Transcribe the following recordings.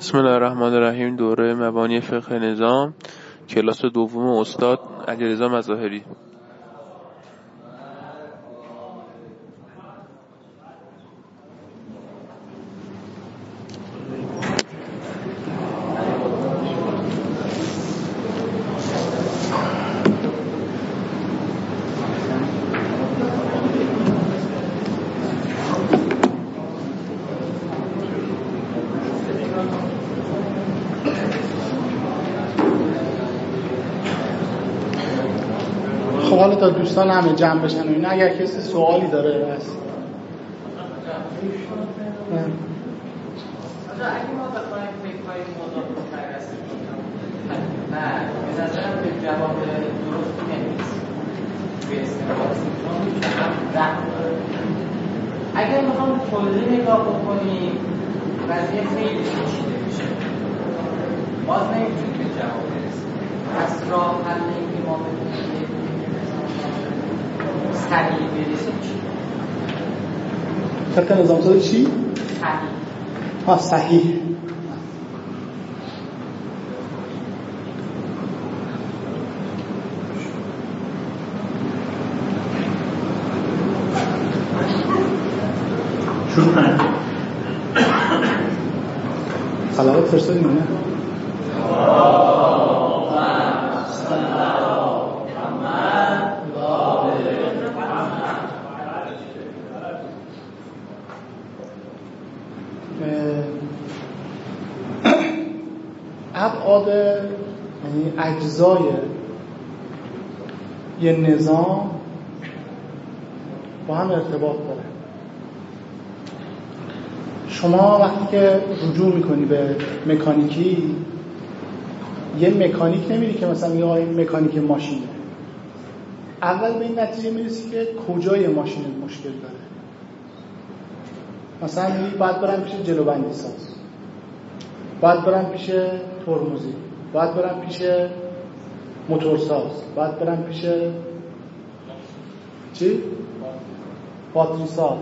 بسم الله الرحمن الرحیم دوره مبانی فقه نظام. کلاس دوم استاد علیرضا مظاهری. دوستان همه جمع بشن و این اگر کسی سوالی داره استفاده اگر می‌خوام کلی نگاه بکنیم وضعیه خیلی پیچیده میشه. باز نمی‌تونیم به جواب برسیم. پس راه حل اینکه ما بتونیم صحیح برسیم چی؟ طبق نظام سازی چی؟ صحیح ها صحیح شروع کنم صلوات فرستادیم نه؟ یعنی اجزای یه نظام با هم ارتباط داره شما وقتی که رجوع می‌کنی به مکانیکی یه مکانیک نمیری که مثلا یه این مکانیک ماشینه. اول به این نتیجه می‌رسی که کجای ماشین مشکل داره. مثلا باید برم پیش جلوبندی ساز. باید برم پیش ترمزی. باید برم پیش موتورساز باید برم پیش چی؟ باتری ساز.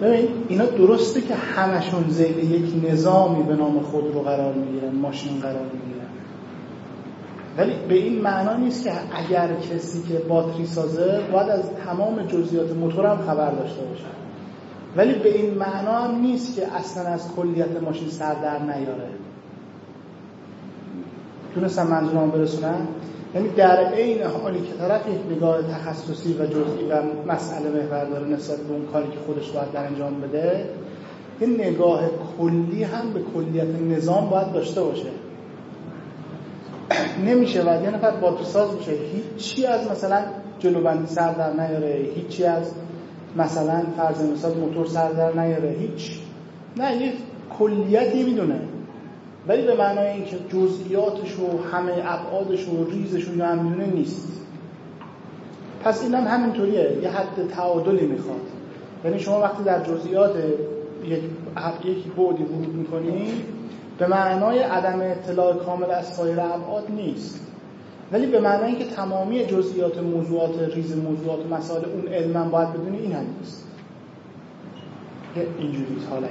ببین اینا درسته که همشون زیر یک نظامی به نام خود رو قرار می‌گیرن ماشین قرار می‌گیرن. ولی به این معنا نیست که اگر کسی که باتری سازه باید از تمام جزئیات موتور هم خبر داشته باشه. ولی به این معنا هم نیست که اصلا از کلیت ماشین سر در نیاره. تونستم منظورم برسونم؟ یعنی در عین حالی که طرف یک نگاه تخصصی و جزئی و مسئله محور داره نسبت به اون کاری که خودش باید در انجام بده یه نگاه کلی هم به کلیت نظام باید داشته باشه. نمیشه و یه نفر باتوساز باشه هیچی از مثلا جلوبندی سر در نیاره هیچی از مثلا فرض مثال موتور سر در نیاره هیچ. نه یه کلیتی می‌دونه. ولی به معنای اینکه جزئیاتش و همه ابعادش و ریزش و نیست. پس این هم همینطوریه. یه حد تعادلی می‌خواد. یعنی شما وقتی در جزئیات یک یک بعدی ورود می‌کنی به معنای عدم اطلاع کامل از سایر ابعاد نیست. ولی به معنای اینکه تمامی جزئیات موضوعات ریز موضوعات و مسائل اون علم باید بدونی این هم نیست اینجوری حالت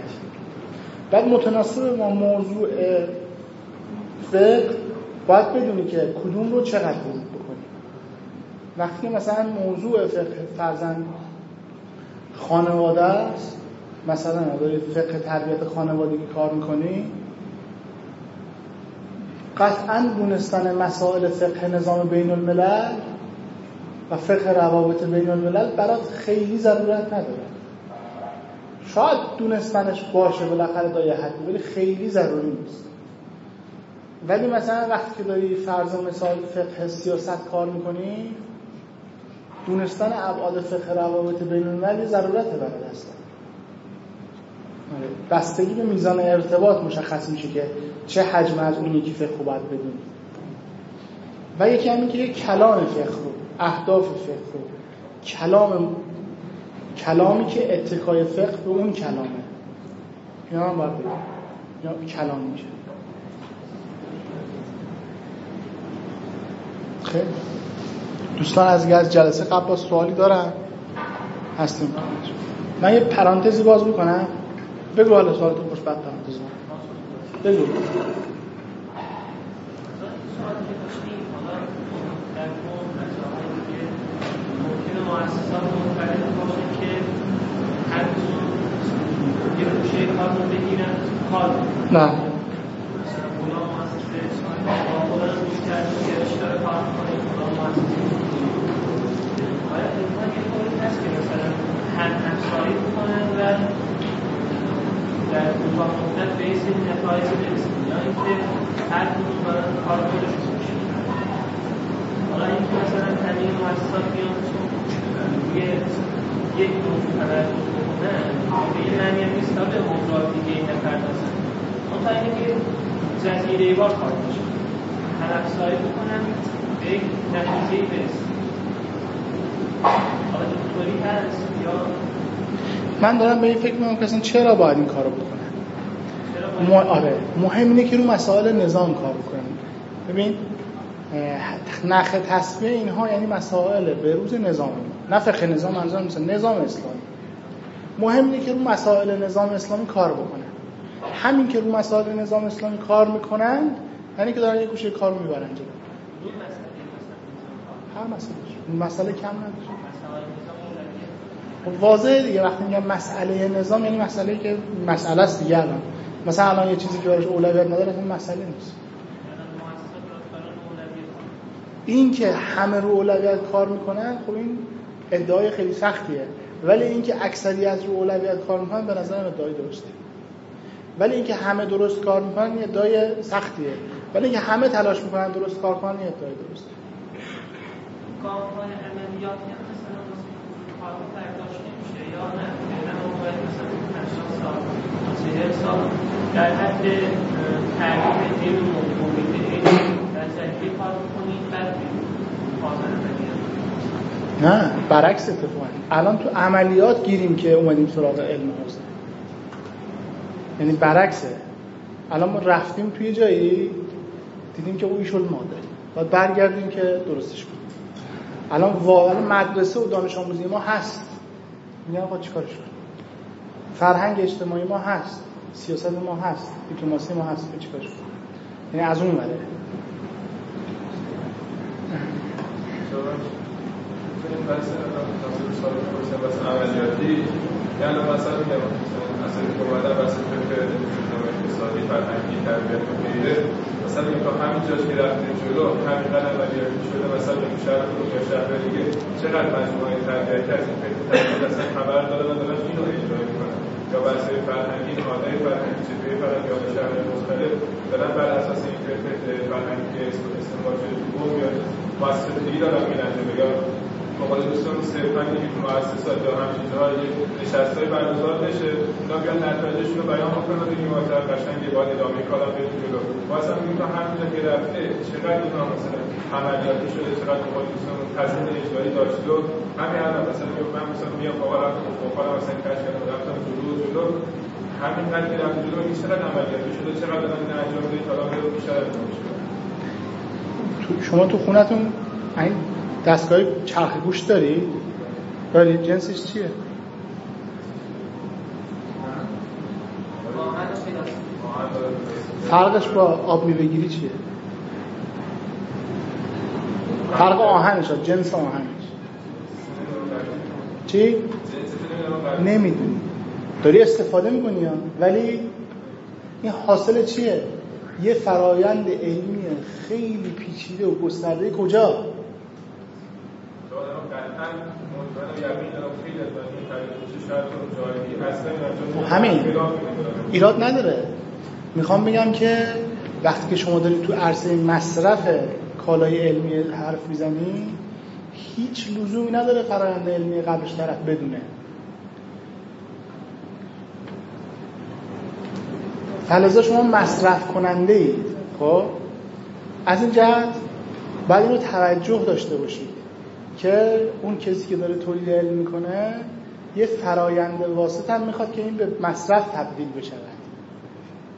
بعد متناسب با موضوع فقه باید بدونی که کدوم رو چقدر ورود بکنی. وقتی مثلا موضوع فقه فرزن خانواده است مثلا داری فقه تربیت خانوادگی کار می‌کنی قطعا دونستن مسائل فقه نظام بین الملل و فقه روابط بین الملل برات خیلی ضرورت نداره. شاید دونستنش باشه بالاخره تا یه حدی ولی خیلی ضروری نیست ولی مثلا وقتی که داری فرض و مثال فقه سیاست کار می‌کنی دونستن ابعاد فقه روابط بین الملل ضرورت برای هستن آره. بستگی به میزان ارتباط مشخص میشه که چه حجم از اون یکی فقه باید بدونی و یکی همین که کلام فقه رو اهداف فقه رو کلام کلامی که اتکای فقه به اون کلامه. اینا هم باید یا کلام میشه. خیلی. دوستان از از جلسه قبل سوالی دارن؟ هستیم. من یه پرانتزی باز می‌کنم. بگو حالا سوالتون خوش بعد بگو. مؤسسات مختلف باشه که هر یه گوشه کار رو بگیرن کار نه هر کار یک این معنی هم نیست به موضوعات دیگه این نپردازن منتها اینه که جزیره بار کار باشه. تلفظایی بکنن به یک نتیجه برسن حالا اینطوری هست یا من دارم به این فکر می‌کنم که چرا باید این کارو بکنن؟ م... آره. مهم اینه که رو مسائل نظام کار بکنن. ببین نخ تصمیه اینها یعنی مسائل به روز نظامی نه فقه نظام منظورم مثل نظام اسلامی. مهم اینه که رو مسائل نظام اسلامی کار بکنن. همین که رو مسائل نظام اسلامی کار می‌کنن یعنی که دارن یه گوشه کار می‌برن جلو. هر مسئله. مسئله کم نداره. خب واضحه دیگه. وقتی میگم مسئله نظام یعنی مسئله که مسئله است دیگه الان. مثلا الان یه چیزی که براش اولویت نداره این مسئله نیست. این که همه رو اولویت کار می‌کنن خب این ادعای خیلی سختیه. ولی اینکه اکثریت رو اولویت کار می‌کنن به نظرم ادعای درسته. ولی اینکه همه درست کار می‌کنن یه ادعای سختیه. ولی اینکه همه تلاش می‌کنن درست کار کنن یه ادعای درسته. 80 سال 40 سال. کار نه برعکس اتفاقا. الان تو عملیات گیریم که اومدیم سراغ علم حسن یعنی برعکسه. الان ما رفتیم توی جایی دیدیم که او ایشول ما باید برگردیم که درستش کنیم. الان واقعا مدرسه و دانش آموزی ما هست. میگن آقا چیکارش کنیم؟ فرهنگ اجتماعی ما هست. سیاست ما هست. دیپلماسی ما هست. چیکارش کنیم؟ یعنی از اون وره بحث سال پرسیدم بحث عملیاتی یعنی مثلا میگم مثلا که اومدن بحث فکر اقتصادی فرهنگی تربیت و غیره مثلا تا همین جاش که رفتیم جلو همینقدر عملیاتی شده مثلا تو شهر یا شهر دیگه چقدر مجموعه تربیتی از این فکر تربیت خبر داره و اینو اجرا می‌کنن یا فرهنگی نهادهای فرهنگی چطوری فرهنگی یا شهر مختلف دارن بر اساس این فکر فرهنگی شده تو یا مؤسسه یا مقال دوستان صرفا تو مؤسسات یا همچین جاها یک نشستای برگزار بشه. اونا بیان نتایجشون رو بیان بکنن و بگیم آقا قشنگ باید ادامه کارم بریم جلو. واسه میگیم تا همینجا که رفته چقدر اینا مثلا عملیاتی شده چقدر مقال دوستان تضمین اجرایی داشته و همین الان مثلا من مثلا میام بابا رفتم خب مثلا کش کردم رفتم جلو جلو. همین قدر که رفتم جلو این چقدر عملیاتی شده چقدر دارن این انجام بدید حالا میره بیشتر شما تو خونتون دستگاه چرخ گوش داری؟ داری؟ جنسش چیه؟ فرقش با آب میوهگیری چیه؟ فرق آهنش جنس آهنش چی؟ نمی‌دونی داری استفاده می‌کنی ها ولی این حاصل چیه؟ یه فرایند علمی خیلی پیچیده و گسترده کجا؟ همین. ایراد نداره. می‌خوام بگم که وقتی که شما دارید تو عرصه مصرف کالای علمی حرف می‌زنی هیچ لزومی نداره فرآیند علمی قبلش طرف بدونه. فلزا شما مصرف کننده اید خب؟ از این جهت باید اینو توجه داشته باشید. که اون کسی که داره تولید علم می‌کنه یه فرایند واسط هم می‌خواد که این به مصرف تبدیل بشه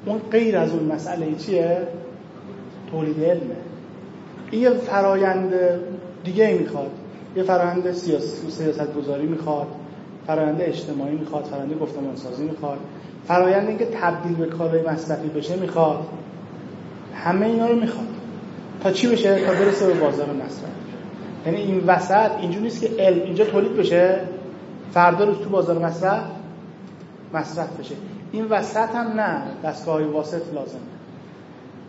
اون غیر از اون مسئله چیه؟ تولید علمه. این یه فرایند دیگه می‌خواد. یه فرایند سیاست, سیاست گذاری می‌خواد فرایند اجتماعی می‌خواد فرایند گفتمان سازی می‌خواد. فرایند اینکه تبدیل به کالای مصرفی بشه می‌خواد. همه اینا رو می‌خواد. تا چی بشه؟ تا برسه به بازار مصرف. یعنی این وسط اینجوری نیست که علم اینجا تولید بشه فردا روز تو بازار مصرف مصرف بشه. این وسط هم نه دستگاه های واسط لازمه.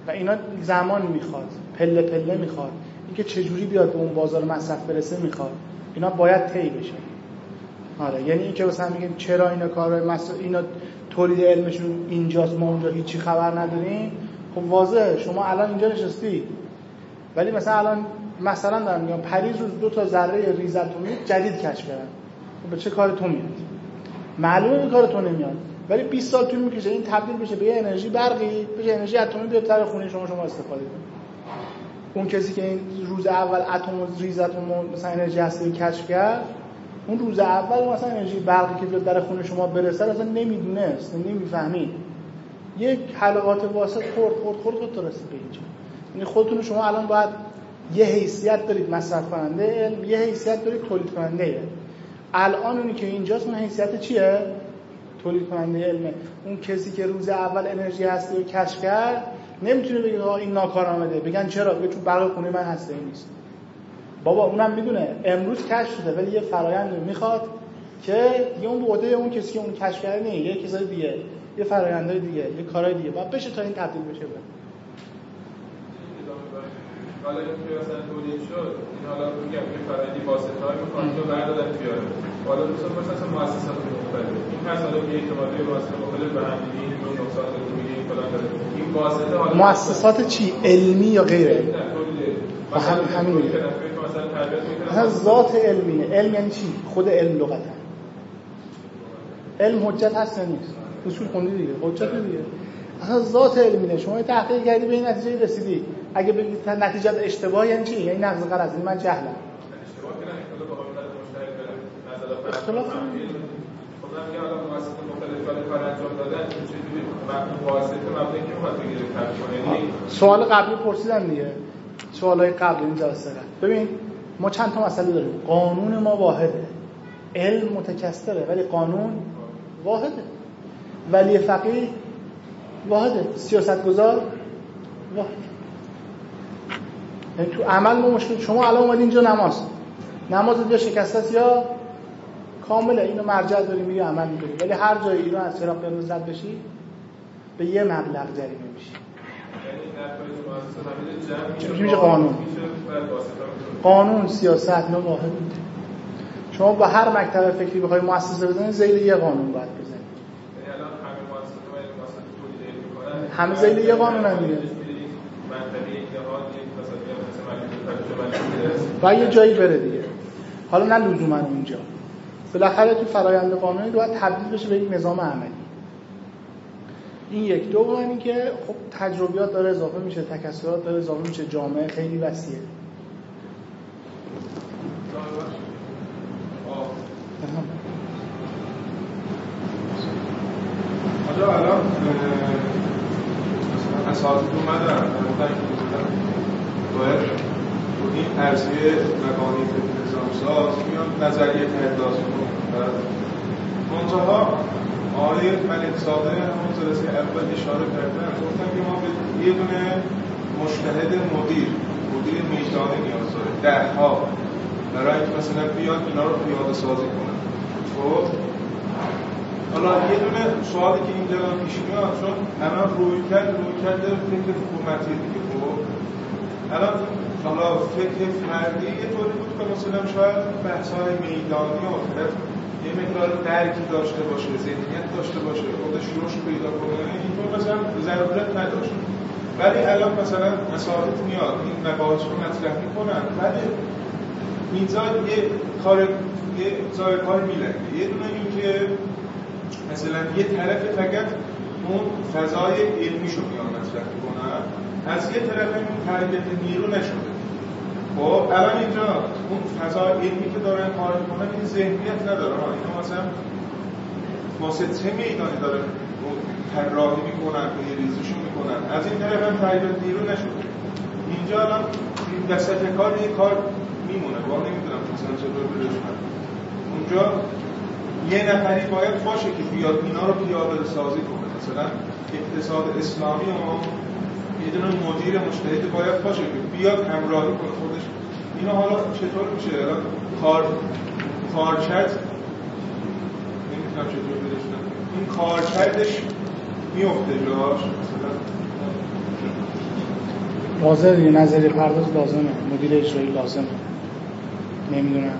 و اینا زمان می‌خواد پله پله می‌خواد. اینکه چجوری بیاد به اون بازار مصرف برسه می‌خواد. اینا باید طی بشه. آره یعنی اینکه مثلا میگیم چرا اینا کار مصرف اینا تولید علمشون اینجاست ما اونجا هیچی خبر نداریم. خب واضحه شما الان اینجا نشستی. ولی مثلا الان مثلا دارم میگم پریز روز دو تا ذره ریز جدید کشف کردن خب به چه کار تو میاد؟ معلومه به کار تو نمیاد. ولی 20 سال طول می‌کشه این تبدیل بشه به انرژی برقی بشه انرژی اتمی بیاد در خونه شما شما استفاده کنید. اون کسی که این روز اول اتم و ریز اتم مثلا انرژی هستی کشف کرد اون روز اول مثلا انرژی برقی که بیاد در خونه شما برسه اصلا نمی‌دونست نمی‌فهمید. یک حلقات واسط خورد خورد خورد خورد رسید به اینجا. یعنی خودتون شما الان باید یه حیثیت دارید مصرف کننده علم یه حیثیت دارید تولید کننده. الان اونی که اینجاست اون حیثیت چیه؟ تولید کننده علمه اون کسی که روز اول انرژی هستی رو کشف کرد نمی‌تونه بگه این ناکارآمده. بگن چرا؟ بگه چون برق خونه من هسته نیست بابا اونم می‌دونه. امروز کشف شده ولی یه فرایند می‌خواد که دیگه اون بوده اون کسی که اون کشف کرده نه یه کسای دیگه. یه فرایندهای دیگه. یه کارهای دیگه. باید بشه تا این تبدیل بشه. به حالا این که مثلا تولید شد این حالا میگم که فرآیندی واسطه های می‌خوان تو بیاره. حالا اصلا مؤسسات مختلف این پس حالا که واسطه مختلف به هم دیگه این نوع نقصان رو میگه این فلان داره. این واسطه حالا مؤسسات چی؟ علمی یا غیر علمی تولید. مثلا همین. مثلا تربیت می‌کنه مثلا ذات علمینه علم یعنی چی؟ خود علم لغتا. علم حجت هست یا نیست؟ اصول خوندی دیگه. حجت دیگه. اصلا ذات علمینه شما تحقیق کردی به این نتیجه رسیدی. اگه بگید نتیجه اشتباه یعنی چی؟ یعنی نقض قرض من جهلم. اختلاف سوال قبلی پرسیدم دیگه. سوالای قبل این جلسه ببین ما چند تا مسئله داریم. قانون ما واحده. علم متکثره ولی قانون واحده. ولی فقیه واحده سیاستگزار واحد. یعنی تو عمل ما مشکل شما الان اومدی اینجا نماز. نماز یا شکسته است یا کامله؟ اینو مرجع داری میری عمل می‌کنی ولی هر جای اینو از چراغ قرمز رد بشی به یه مبلغ جریمه میشی. یعنی میشه قانون؟ قانون سیاست اینا واحد. شما با هر مکتب فکری بخوای مؤسسه بزنید زیل یه قانون باید بزنید یعنی الان همه مؤسسات و علم واسطه تولید علم می‌کنن همه زیل یه قانون هم ترجمه و یه جایی بره دیگه. حالا نه لزوما اونجا. بالاخره تو فرایند قانونی باید تبدیل بشه به یک نظام عملی. این یک. دوم این که خب تجربیات داره اضافه میشه تکثرات داره اضافه میشه. جامعه خیلی وسیعه. حالا الان مثلا اساتید اومدن گفتن که باید این ارزیه مبانی فکر نظام ساز میان نظریه پرداز کنن. و منتها آقای ملک صادق همون جلسه اول اشاره کردن. گفتن که ما به یه دونه مجتهد مدیر مدیر میدانی نیاز داره ده ها برای اینکه مثلا بیاد اینا رو پیاده سازی کنن. خب؟ حالا یه دونه سوالی که اینجا پیش میاد چون الان روی کرد روی کرده فکر حکومتی دیگه خب؟ الان حالا فکر فردی یه طوری بود که مثلا شاید بحث های میدانی و طرف یه مقدار درکی داشته باشه ذهنیت داشته باشه خودش روش پیدا کنه اینطور مثلا ضرورت نداشت. ولی الان مثلا مسائل میاد این مباحث رو مطرح می‌کنن ولی اینجا یه کار یه کار میلنگه. یه دونه این که مثلا یه طرف فقط اون فضای علمی شو میان مطرح می‌کنن از یه طرف اون تربیت نیرو نشده. خب الان اینجا اون فضای علمی که دارن کار می‌کنن این ذهنیت نداره. اینا مثلا واسطه میدانی داره طراحی می‌کنن یه ریزشو می‌کنن؟ از این طرف هم تربیت نیرو نشده. اینجا الان وسط کار یه کار میمونه. با نمی‌دونم مثلا چطور اونجا یه نفری باید باشه که بیاد اینا رو پیاده سازی کنه. مثلا اقتصاد اسلامی و یه دونه مدیر مجتهد باید باشه که بیاد همراهی کنه. خودش اینا حالا چطور میشه؟ کار کارکرد نمی‌تونم چطور بدونم این کارکردش میفته جاش مثلا دیگه نظری پرداز لازمه. مدیر اجرایی لازمه. نمی‌دونم.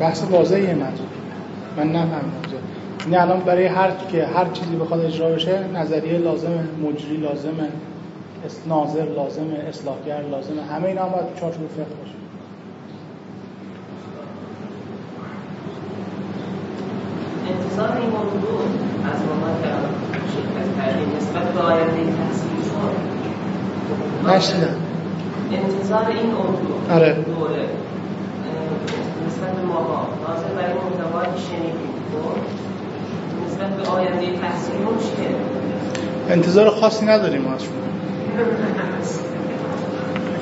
بحث واضحیه منظور من نفهمیدم این الان برای هر که هر چیزی بخواد اجرا بشه نظریه لازمه مجری لازمه ناظر لازمه اصلاحگر لازمه. همه اینا هم باید چارچوب فقه باشه. انتظار این موضوع از ما شرکت نسبت به آینده تحصیلی شد. نشیدم. انتظار این موضوع. آره. دوره. نسبت به ماها ناظر برای محتوایی که شنیدیم. خب؟ نسبت به آینده تحصیلیمون چیه؟ انتظار خاصی نداریم ما شما.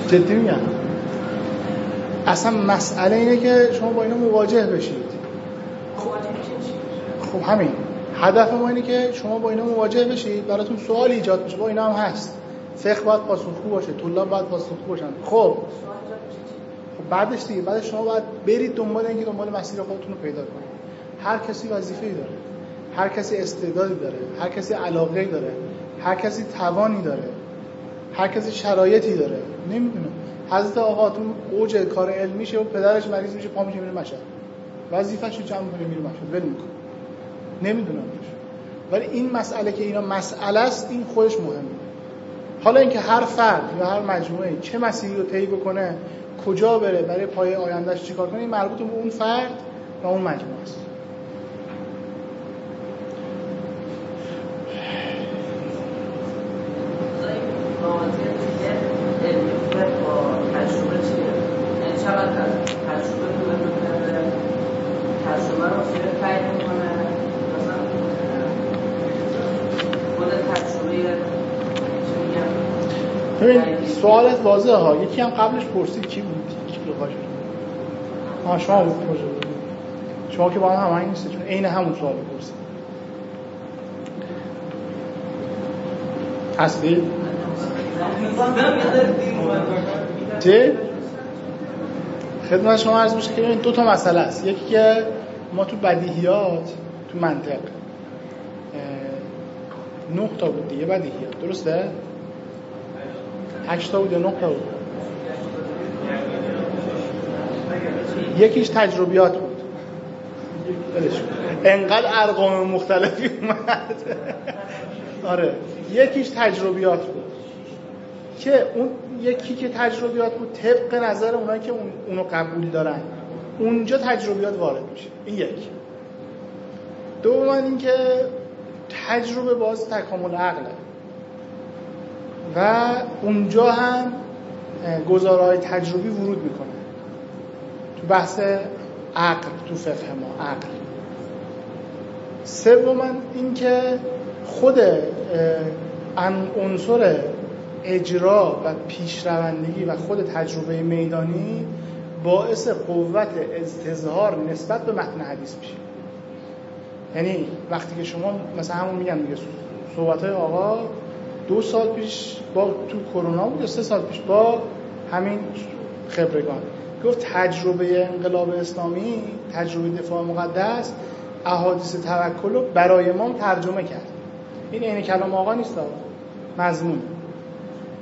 جدی میگم. اصلا مسئله اینه که شما با اینا مواجه بشید؟ خب همین. هدف ما اینه که شما با اینا مواجه بشید. براتون سوال ایجاد بشه با اینا هم هست. فقه باید پاسخگو باشه. طلاب باید پاسخگو باشن. خب. بعدش دیگه بعدش شما باید برید دنبال اینکه دنبال مسیر خودتون رو پیدا کنید. هر کسی وظیفه‌ای داره هر کسی استعدادی داره هر کسی علاقه داره هر کسی توانی داره هر کسی شرایطی داره. نمی‌دونم. حضرت آقا تو اوج کار علمیشه و پدرش مریض میشه پا میشه میره مشهد. وظیفه‌شو جمع کنه میره مشهد؟ ول می‌کنه. نمی‌دونم ولی این مسئله که اینا مسئله است این خودش مهمه. حالا اینکه هر فرد یا هر مجموعه چه مسیری رو طی بکنه کجا بره برای پای آیندهش چیکار کنه مربوط به اون فرد و اون مجموعه است رابطه علمی فقه با تجربه چیه؟ یعنی چقدر از تجربه رو بکنه تجربه رو چیه تایید می‌کنه مثلا خود تجربه چی میگم ببین سوالت واضحه. ها یکی هم قبلش پرسید کی بود کی لغاش آه شما بود بود؟ شما که با هم همه چون عین همون سوال پرسید. هستی؟ چه؟ خدمت شما عرض میشه که ببین دو تا مسئله است. یکی که ما تو بدیهیات تو منطق نه تا بود دیگه بدیهیات. درسته؟ هشت تا. بود یکیش تجربیات بود. انقدر ارقام مختلفی اومد. آره یکیش تجربیات بود. که اون یکی که تجربیات بود طبق نظر اونایی که اون اونو قبول دارن اونجا تجربیات وارد میشه. این یک. دوم اینکه تجربه باز تکامل عقله. و اونجا هم گزارهای تجربی ورود می‌کنه. تو بحث عقل تو فقه ما عقل. سوما اینکه خود ان- عنصر اجرا و پیشروندگی و خود تجربه میدانی باعث قوت استظهار نسبت به متن حدیث میشه. یعنی وقتی که شما مثلا همون میگن دیگه صحبت های آقا دو سال پیش با تو کرونا بود یا سه سال پیش با همین خبرگان. گفت تجربه انقلاب اسلامی تجربه دفاع مقدس احادیث توکل رو برای ما ترجمه کرد. این عین کلام آقا نیست آقا. مضمون.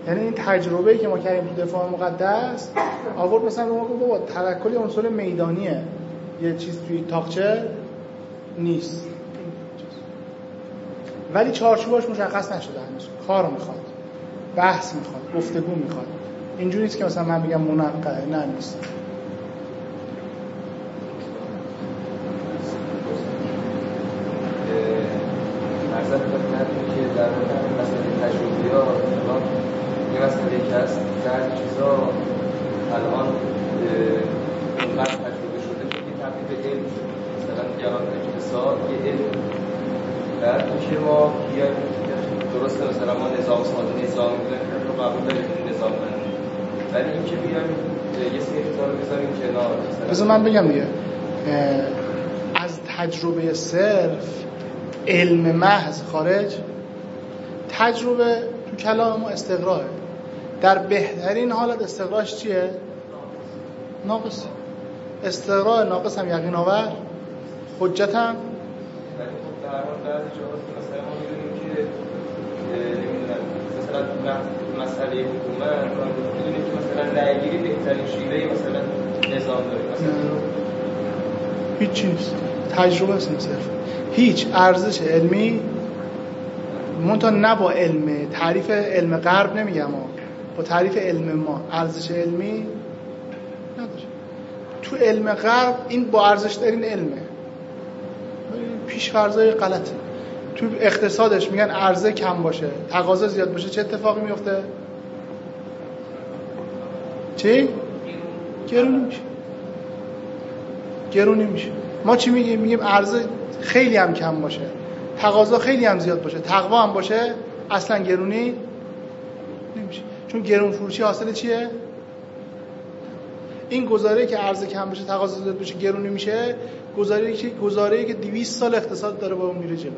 یعنی این تجربه که ما کردیم تو دفاع مقدس آورد مثلا به ما گفت بابا توکل عنصر میدانیه. یه چیز توی تاقچه نیست. ولی چارچوباش مشخص نشده هنوز. کار می‌خواد بحث می‌خواد گفتگو می‌خواد. اینجوری نیست که مثلا من بگم منقه نه نیست. که در مسئله تجربیات الان یه مسئله که هست بعضی چیزا الان اونقدر تجربه شده که تبدیل به علم شده. مثلا الان اقتصاد یه علم اینکه ما بیایم درسته مثلا ما نظام ساز نظام می‌دونیم که رو قبول داریم نظام بندی. ولی اینکه بیایم یه سری چیزا رو بذاریم کنار مثلا من بگم دیگه. اه، تجربه صرف علم محض خارج تجربه تو کلام ما استقراه در بهترین حالت استقراهش چیه؟ ناقص. استقراه ناقص هم یقین آور حجت هم ولی خب در حال بعضی جاهات مثلا ما می‌دونیم که نمی‌دونم مثلا مسئله حکومت می‌دونیم که مثلا رأیگیری بهترین شیوه مثلا نظام داره مثلا هیچ چیز. تجربه است صرف. هیچ ارزش علمی منتها نه با علم. تعریف علم غرب نمیگم. با تعریف علم ما. ارزش علمی نداره. تو علم غرب این با ارزش ترین علمه. پیش فرضای غلطه تو اقتصادش میگن عرضه کم باشه تقاضا زیاد باشه چه اتفاقی میفته چی؟ گرونی میشه. گرونی میشه. ما چی میگیم؟ میگیم عرضه خیلی هم کم باشه. تقاضا خیلی هم زیاد باشه. تقوا هم باشه اصلا گرونی نمیشه. چون گرون فروشی حاصل چیه؟ این گزاره که عرضه کم بشه تقاضا زیاد بشه گرونی میشه گزاره که گزاره که 200 سال اقتصاد داره با اون میره جلو.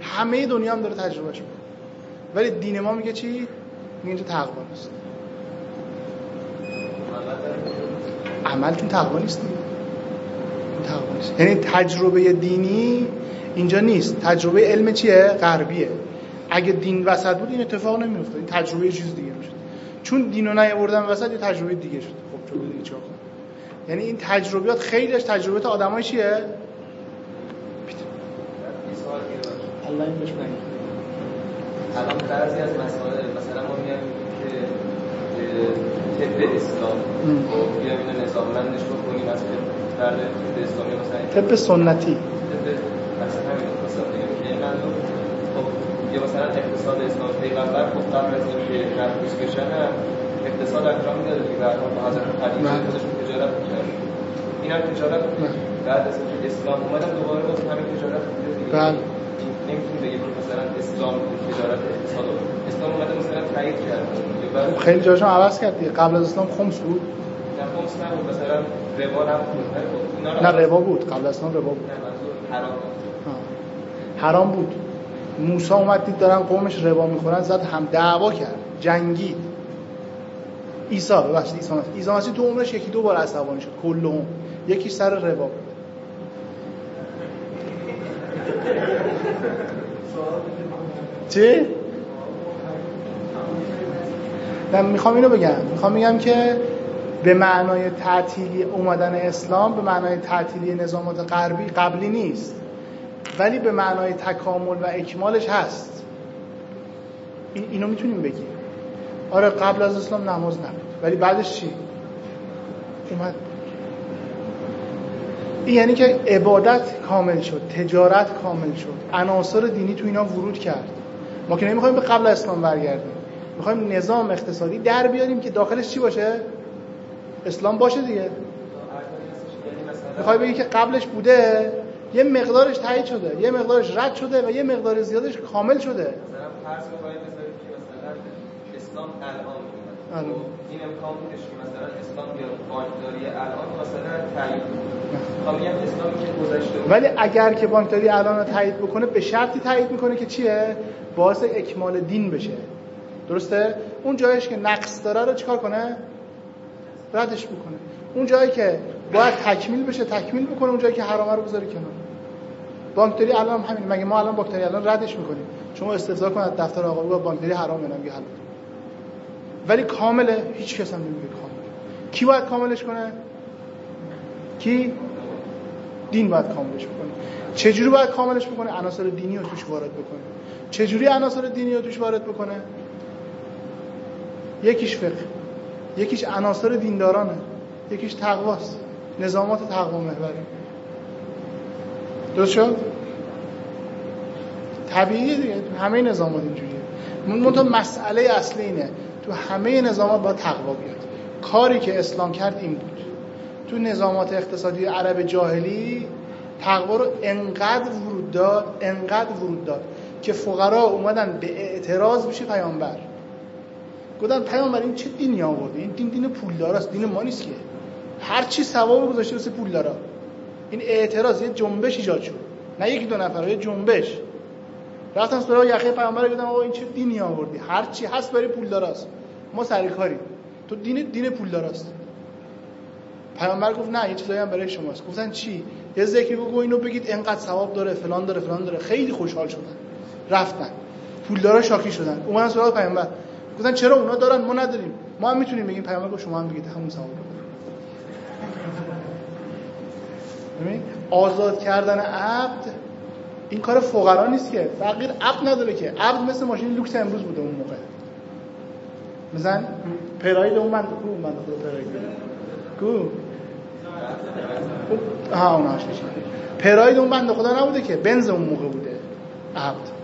همه دنیا هم داره تجربهش می‌کنه. ولی دین ما میگه چی؟ میگه اینجا تقوا نیست. عمل چون تقوا نیست تقوا نیست. یعنی تجربه دینی اینجا نیست. تجربه علم چیه؟ غربیه. اگه دین وسط بود این اتفاق نمیافتاد. این تجربه چیز دیگه می‌شد. چون دینو نیاوردن وسط یه تجربه دیگه شد. خب چون دیگه کنم یعنی این تجربیات خیلیش تجربیات آدمای چیه. الله این بهش الان بعضی از مسائل مثلا ما میگیم که طب اسلام ام. خب بیایم اینو نظاممندش بکنیم از طب طب اسلامی مثلا طب سنتی طب مثلا همین بگیم که این منظور خب یا مثلا اقتصاد اسلام پیغمبر خب قبل از اینکه بشن هم اقتصاد انجام می‌داده که بعد با حضرت خلیفه بله. تجارت این هم تجارت بود. بعد از اینکه اسلام اومدم دوباره باز همین تجارت بوده دیگه بله. نمی‌تونیم بگیم مثلا اسلام تجارت اقتصاد اسلام اومده مثلا تایید کرد. خب خیلی جاشون عوض کرد دیگه. قبل از اسلام خمس بود. نه خمس نبود. مثلا ربا نبود. نه ربا بود. قبل از اسلام ربا بود. نه حرام بود. حرام بود. موسی اومد دید دارن قومش ربا می‌خورن زد هم دعوا کرد. جنگید. عیسی ببخشید عیسی مسیح. عیسی مسیح تو عمرش یکی دو بار عصبانی شد. کلهم یکیش سر ربا. بود چی؟ نه می‌خوام اینو بگم. می‌خوام بگم که به معنای تعطیلی اومدن اسلام به معنای تعطیلی نظامات غربی قبلی نیست. ولی به معنای تکامل و اکمالش هست. این اینو می‌تونیم بگیم. آره قبل از اسلام نماز نبود ولی بعدش چی؟ اومد. این یعنی که عبادت کامل شد تجارت کامل شد. عناصر دینی تو اینا ورود کرد. ما که نمی‌خوایم به قبل اسلام برگردیم. می‌خوایم نظام اقتصادی در بیاریم که داخلش چی باشه؟ اسلام باشه دیگه. می‌خوای بگی که قبلش بوده؟ یه مقدارش تایید شده یه مقدارش رد شده و یه مقدار زیادش کامل شده. فرض بکنید بذارید که مثلا اسلام الان. الان. خب، این امکان بودش که مثلا اسلام یا بانکداری الان مثلا تایید کنه. بگم اسلامی که گذشته ولی اگر که بانکداری الان رو تایید بکنه به شرطی تایید می‌کنه که چیه؟ باعث اکمال دین بشه. درسته؟ اون جایش که نقص داره رو چیکار کنه؟ ردش بکنه. اون جایی که باید تکمیل بشه تکمیل بکنه اون جایی که حرامه رو بذاره کنار. بانکداری الان هم همین مگه ما الان بانکداری الان ردش می‌کنیم؟ شما استفسار کن از دفتر آقا بگو بانکداری حرامه نمیگه حلال. ولی کامله هیچ کس هم نمیگه کامله کی باید کاملش کنه؟ کی؟ دین باید کاملش بکنه. چجوری باید کاملش بکنه؟ عناصر دینی رو توش وارد بکنه. چجوری عناصر دینی رو توش وارد بکنه؟ یکیش فقه. یکیش عناصر دیندارانه. یکیش تقواست. نظامات تقوا محوره درست شد؟ طبیعیه دیگه. همه نظامات اینجوریه. من تو مسئله اصلی اینه. تو همه نظامات باید تقوا بیاد. کاری که اسلام کرد این بود. تو نظامات اقتصادی عرب جاهلی تقوا رو انقدر ورود داد انقدر ورود داد که فقرا اومدن به اعتراض بشه پیامبر. گفتن پیامبر این چه دینی آورده؟ این دین دین پولداراست دین ما نیست که. هر چی ثواب گذاشته واسه پولدارا. این اعتراض یه جنبش ایجاد شد. نه یکی دو نفر یه جنبش. رفتن سراغ یخه پیامبر گفتم آقا این چه دینی آوردی؟ هر چی هست برای پول داراست. ما سری کاری تو دین دین پول داراست. پیامبر گفت نه یه چیزایی هم برای شماست. گفتن چی؟ یه ذکری بگو اینو بگید انقدر ثواب داره فلان داره فلان داره. خیلی خوشحال شدن. رفتن. پولدارا شاکی شدن. اومدن سراغ پیامبر. گفتن چرا اونا دارن؟ ما نداریم. ما هم می‌تونیم بگیم پیامبر گفت شما هم بگید همون ثواب آزاد کردن عبد این کار فقرا نیست که. فقیر عبد نداره که. عبد مثل ماشین لوکس امروز بوده اون موقع. مثلا پراید اون بنده کو بنده خدا پراید؟ کو؟ ها اون پراید اون بنده خدا نبوده که. بنز اون موقع بوده. عبد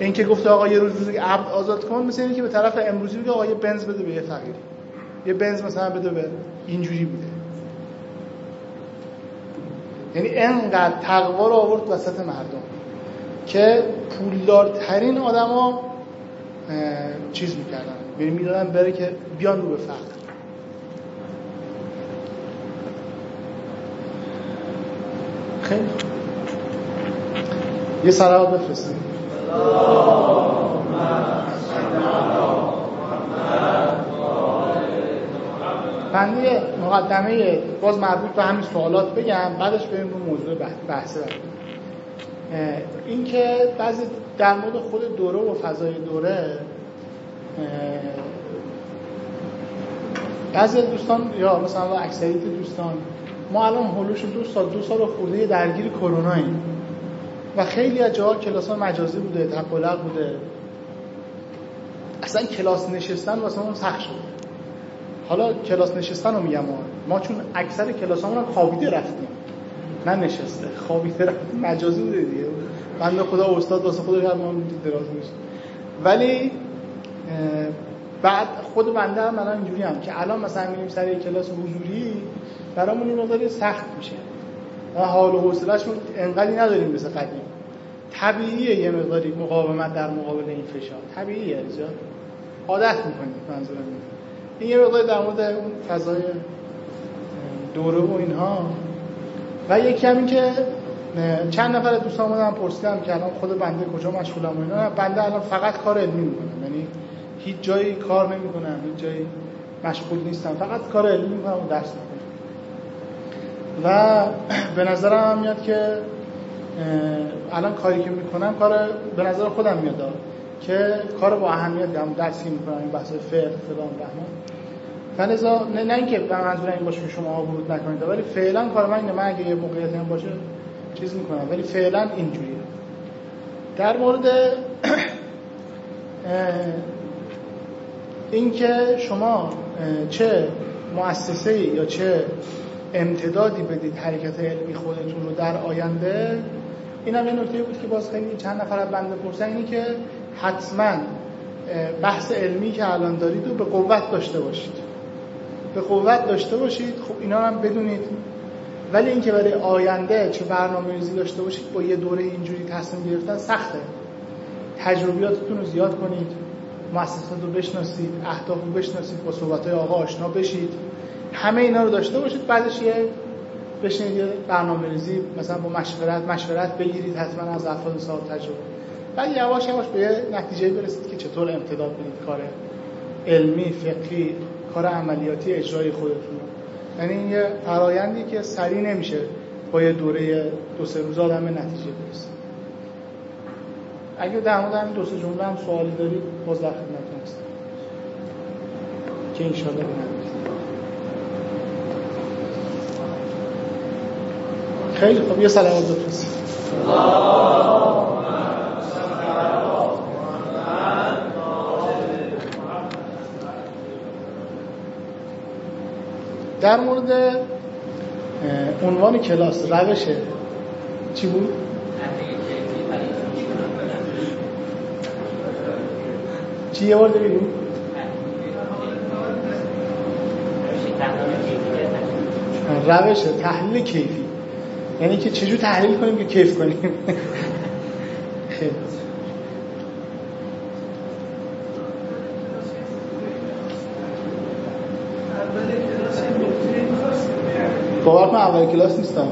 این که گفته آقا یه روز روزی عبد آزاد کن مثل اینکه به طرف امروزی بگه آقا یه بنز بده به یه فقیری. یه بنز مثلا بده به اینجوری بوده. یعنی انقدر تقوا رو آورد وسط مردم که پولدارترین آدما چیز می‌کردن. یعنی می‌دادن بره که بیان رو به فقر. خیلی. یه سلام بفرستیم بنده مقدمه باز مربوط به همین سوالات بگم بعدش بریم رو موضوع بحثه این که بعضی در مورد خود دوره و فضای دوره بعضی دوستان یا مثلا اکثریت دوستان ما الان هلوش دو سال دو سال خورده درگیر کرونا و خیلی از جاها کلاس ها مجازی بوده تقلق بوده. اصلا کلاس نشستن واسه اون سخت شده. حالا کلاس نشستن رو میگم ما چون اکثر کلاس همون خوابیده رفتیم. نه نشسته خوابیده رفتیم. مجازی بوده دیگه. بنده خدا استاد واسه خود هم دراز میشه. ولی بعد خود بنده هم الان اینجوری هم که الان مثلا میریم سر کلاس حضوری برامون این مقداری سخت میشه. و حال و حوصله‌شون انقدری نداریم مثل قدیم. طبیعیه یه مقداری مقاومت در مقابل این فشار. طبیعیه اینجا عادت می‌کنید منظورم این یه مقدار در مورد اون فضای دوره و اینها. و یکی همین که چند نفر دوستان آمدن پرسیدم که الان خود بنده کجا مشغولم و اینا. بنده الان فقط کار علمی می‌کنم یعنی هیچ جایی کار نمی‌کنم هیچ جایی مشغول نیستم. فقط کار علمی می‌کنم و درس می‌کنم و به نظرم میاد که الان کاری که می‌کنم کار به نظر خودم میاد. که کار با اهمیت هم درسی می‌کنم این بحث فقه فلان بهمان فلزا نه, نه اینکه به منظور این باشه که شما ورود نکنید ولی فعلا کار من اینه من اگه یه موقعیتی هم باشه چیز می‌کنم ولی فعلا اینجوریه. در مورد اینکه شما چه مؤسسه یا چه امتدادی بدید حرکت علمی خودتون رو در آینده این هم یه نکته بود که باز خیلی چند نفر بنده پرسن اینی که حتما بحث علمی که الان دارید رو به قوت داشته باشید. به قوت داشته باشید خب اینا هم بدونید. ولی اینکه برای آینده چه برنامه ریزی داشته باشید با یه دوره اینجوری تصمیم گرفتن سخته. تجربیاتتون رو زیاد کنید. مؤسسات رو بشناسید اهداف رو بشناسید با صحبت آقا آشنا بشید. همه اینا رو داشته باشید بعدش یه بشینید برنامه ریزی مثلا با مشورت مشورت بگیرید حتما از افراد صاحب تجربه. بعد یواش یواش به نتیجه برسید که چطور امتداد بدید کار علمی فقهی کار عملیاتی اجرای خودتون یعنی یه فرایندی که سریع نمیشه با یه دوره دو سه روز آدم نتیجه برسه. اگه در مورد همین دو سه جمله هم سوالی دارید باز در خدمتتون هستم. که ان شاء الله خیلی خب یه سلام بفرستید. در مورد عنوان کلاس روش چی بود؟ چی یه بار بگیم؟ روش تحلیل کیفی یعنی که چجور تحلیل کنیم که کیف کنیم خیلی باور کن اول کلاس نیستم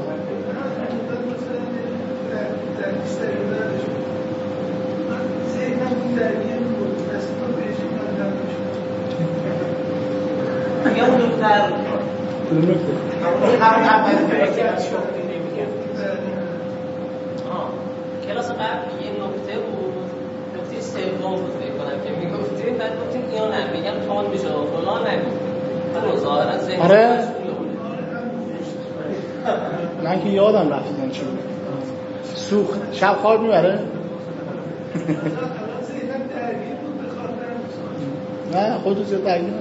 دختر کدوم نکته همون اولی که از شغلی نمیگم آه. کلاس قبل یه نکته بود نکته سوم بود فکر کنم که می‌گفتیم بعد گفتیم اینو نمیگم تون میشه و فلان نگو حالا ظاهرا ذهن آره. مسئول بود. من که یادم رفت این چی بود سوخت. شب خواب می‌بره؟ نه خودتو زیاد درگیر.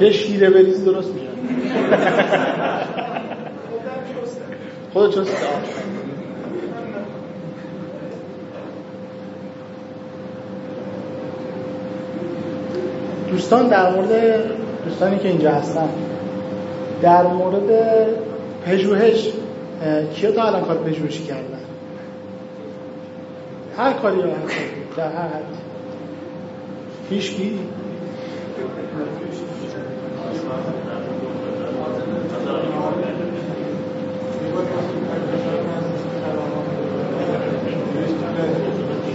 یه شیره بریز درست میشه خودت چست دوستان در مورد دوستانی که اینجا هستن. در مورد پژوهش کیا تا الان کار پژوهشی کردن؟ هر کاری رو هر کاری در هر هیچ کی؟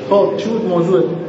خب چی بود موضوع؟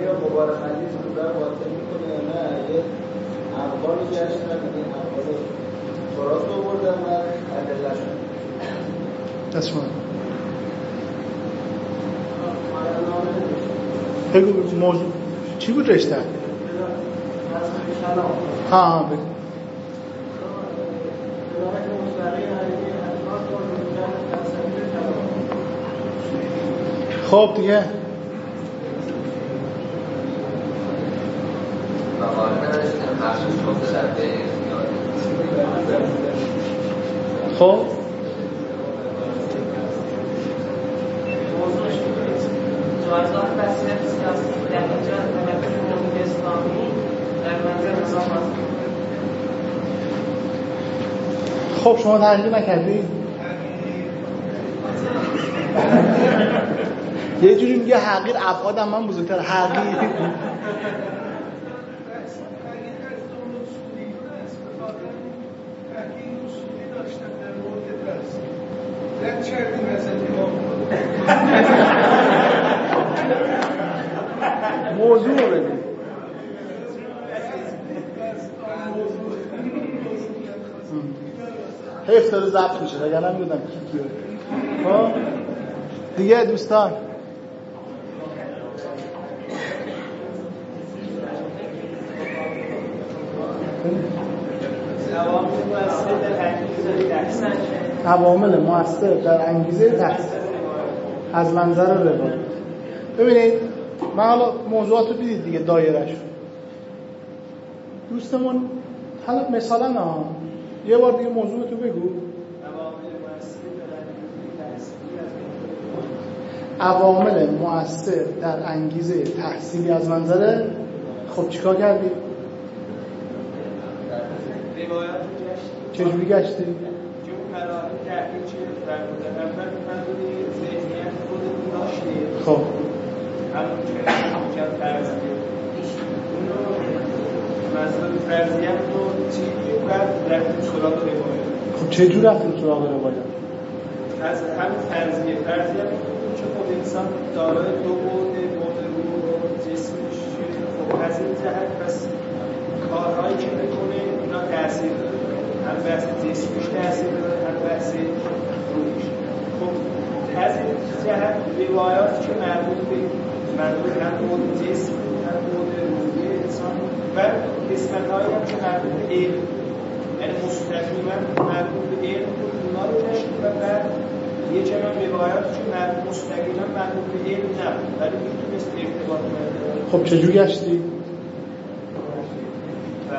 آیا مبارک حدیث رو در باطل می‌کنه یا نه؟ یه اقوالی گشتن این اقوال درست آوردن و ادلهشون. دست شما بگو بگو، موضوع. چی بود رشته؟ ها ها بگو. خب دیگه مقاله نداشتم بخشش گفته در بین خب موضوعش جایگاه وضعیت سیاسی در اینجا توجه جمهوری اسلامی در منظر نظام آزادی خب شما تحلیل نکردی یه جوری میگه حقیر ابعادم من بزرگتر حقیر موضوع رو بگو حیف داره ضبط میشه. وگرنه می‌دونم کی کیه. خب؟ دیگه دوستان. عوامل موثر در انگیزه تحصیل. از منظر روایت ببینید من حالا موضوعات رو دیدید دیگه دایرش دوستمون حالا مثلا ها یه بار دیگه موضوع تو بگو عوامل مؤثر در انگیزه تحصیلی از منظر خب چیکار کردی؟ چجوری گشتی؟ خب فرضیه فرضیت رو چی بعد رفتیم سراغ روایت. خب چجور رفتیم سراغ روایت؟ از همین فرضیه فرضیت اون که خود انسان دارای دو بعد بعد روح و جسمش خب از این جهت پس کارهایی که می‌کنه اینا تاثیر داره. هم بحث جسمش تاثیر داره هم بحث روحش. خب از این جهت روایات که مربوط به مربوط هم بود جسم هم بود روحی انسان و قسمت هایی هم که مربوط به علم یعنی مستقیما مربوط به علم بود اونا رو داشتیم و بعد یه چنان روایات که مستقیما مربوط به علم نبود ولی می‌تونست ارتباط کنه. خب چجور گشتی؟ و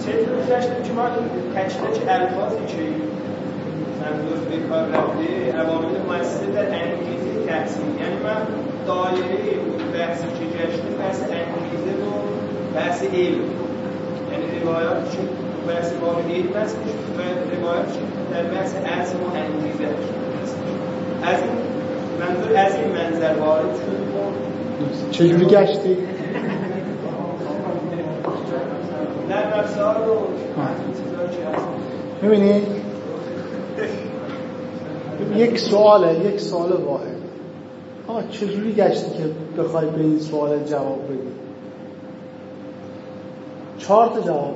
چطور داشتیم که ما تک تک الفاظی که منظور به کار رفته عوامل مؤثر در انگیزه تحصیل یعنی من دایره بحثی که گشته بحث انگیزه و بحث علم. یعنی روایات چه بحث باب علم هست و روایات در بحث عزم و انگیزه از این منظور از این منظر وارد شد چجوری گشتی؟ در افزار رو می‌بینی؟ یک سواله یک سوال واحد. آقا چجوری گشتی که بخوای به این سوال جواب بدی؟ چهار تا جواب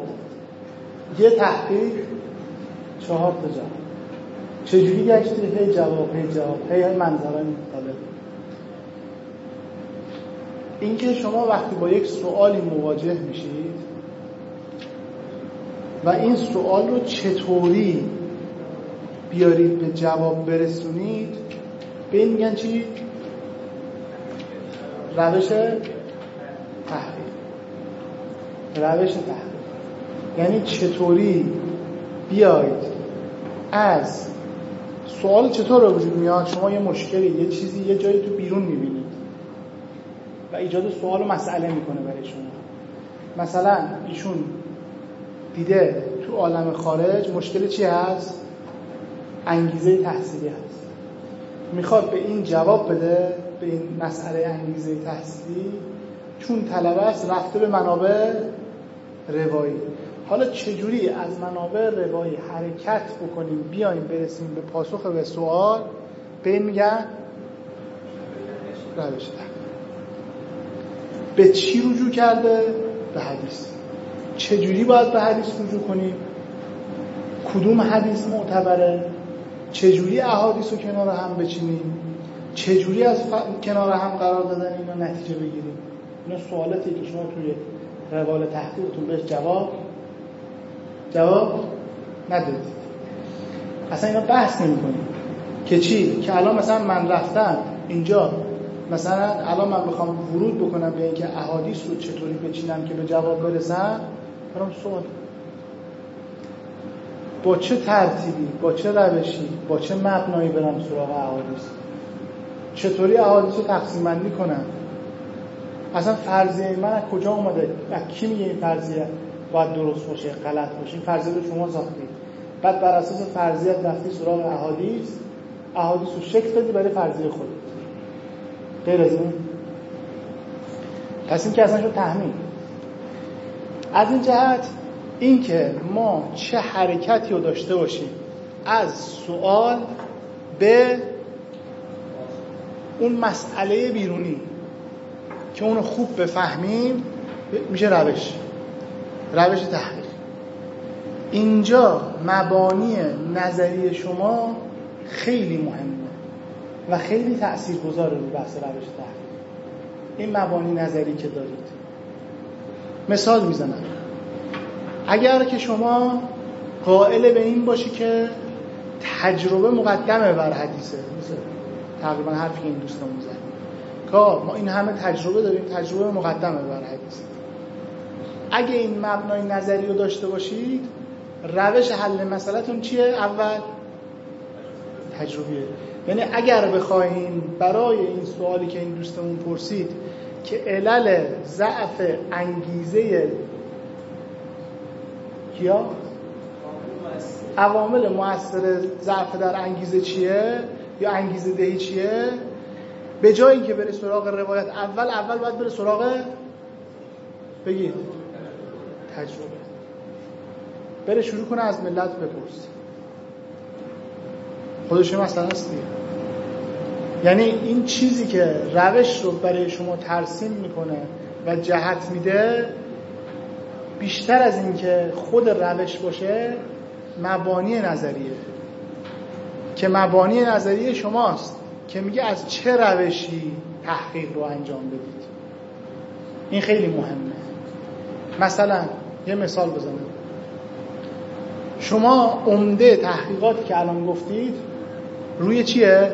یه تحقیق چهار تا جواب. چجوری گشتی؟ هی جواب هی جواب هی منظره مختلف اینکه شما وقتی با یک سوالی مواجه میشید و این سوال رو چطوری بیارید به جواب برسونید به این میگن چی؟ روش تحقیق. روش تحقیق. یعنی چطوری بیاید از سوال چطور به وجود میاد؟ شما یه مشکلی یه چیزی یه جایی تو بیرون می‌بینید. و ایجاد سوال و مسئله می‌کنه برای شما. مثلا ایشون دیده تو عالم خارج مشکل چی هست؟ انگیزه تحصیلی هست. می‌خواد به این جواب بده به این مسئله انگیزه تحصیلی چون طلبه است رفته به منابع روایی حالا چجوری از منابع روایی حرکت بکنیم بیایم برسیم به پاسخ به سوال به این میگن روش به چی رجوع کرده؟ به حدیث چجوری باید به حدیث رجوع کنیم؟ کدوم حدیث معتبره؟ چجوری احادیث رو کنار هم بچینیم؟ چجوری از کنار هم قرار دادن اینا نتیجه بگیریم؟ اینا سوالاتی که شما توی روال تحقیقتون بهش جواب جواب ندادید اصلا اینا بحث نمی کنیم که چی؟ که الان مثلا من رفتم اینجا مثلا الان من بخوام ورود بکنم به اینکه احادیث رو چطوری بچینم که به جواب برسم برام سوال با چه ترتیبی با چه روشی با چه مبنایی برم سراغ احادیث؟ چطوری احادیث رو تقسیم بندی کنم؟ اصلا فرضیه من از کجا اومده؟ و کی میگه این فرضیه باید درست باشه غلط باشه؟ این فرضیه رو شما ساختید. بعد بر اساس فرضیت رفتی سراغ احادیث احادیث رو شکل دادی برای فرضیه خودت. غیر از این؟ پس این که اصلا شد تحمیل. از این جهت اینکه ما چه حرکتی رو داشته باشیم. از سوال به اون مسئله بیرونی که اونو خوب بفهمیم میشه روش. روش تحقیق. اینجا مبانی نظری شما خیلی مهمه و خیلی تأثیر گذاره رو بحث روش تحقیق. این مبانی نظری که دارید. مثال می‌زنم. اگر که شما قائل به این باشی که تجربه مقدمه بر حدیثه مثل تقریبا حرفی که این دوستان میزن که ما این همه تجربه داریم تجربه مقدمه بر حدیثه. اگه این مبنای نظری رو داشته باشید روش حل مسئلهتون چیه؟ اول تجربیه. یعنی اگر بخواهیم برای این سوالی که این دوستمون پرسید که علل ضعف انگیزه کیا؟ عوامل مؤثر ضعف در انگیزه چیه؟ یا انگیزه دهی چیه؟ به جای اینکه بره سراغ روایت اول اول باید بره سراغ بگید تجربه بره شروع کنه از ملت بپرس خودش مثلا است یعنی این چیزی که روش رو برای شما ترسیم می‌کنه و جهت میده بیشتر از اینکه خود روش باشه مبانی نظریه. که مبانی نظریه شماست که میگه از چه روشی تحقیق رو انجام بدید. این خیلی مهمه. مثلا یه مثال بزنم. شما عمده تحقیقاتی که الان گفتید روی چیه؟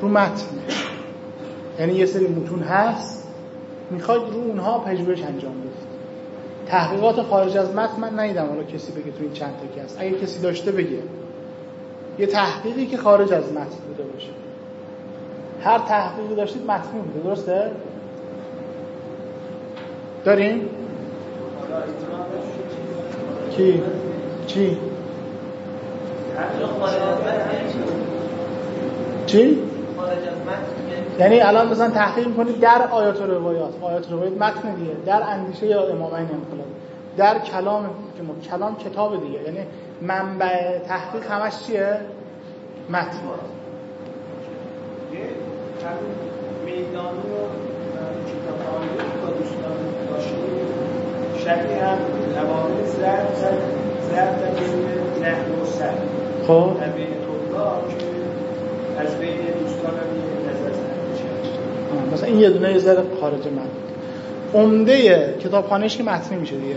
رو متن. یعنی یه سری متون هست. می‌خواید رو اونها پژوهش انجام بدید. تحقیقات خارج از متن من ندیدم حالا کسی بگه تو این چند تا هست اگه کسی داشته بگه یه تحقیقی که خارج از متن بوده باشه هر تحقیقی داشتید متنی بوده درسته؟ داریم؟ کی؟ چی؟ چی؟ یعنی الان مثلا تحقیق می‌کنید در آیات و روایات آیات و روایات متن دیگه در اندیشه یا امامین انقلاب در کلام که ما کلام کتاب دیگه. یعنی منبع تحقیق همش چیه؟ متن. میدان رو کتابخانه با دوستان داشتیم شکلی هم عوامل زرد زرد زرد در بین نحن و سر. خب. در بین طلاب که از بین زرد آه، مثلا این یه دونه یه ذره خارج من. عمده کتابخانهش که متنی میشه دیگه.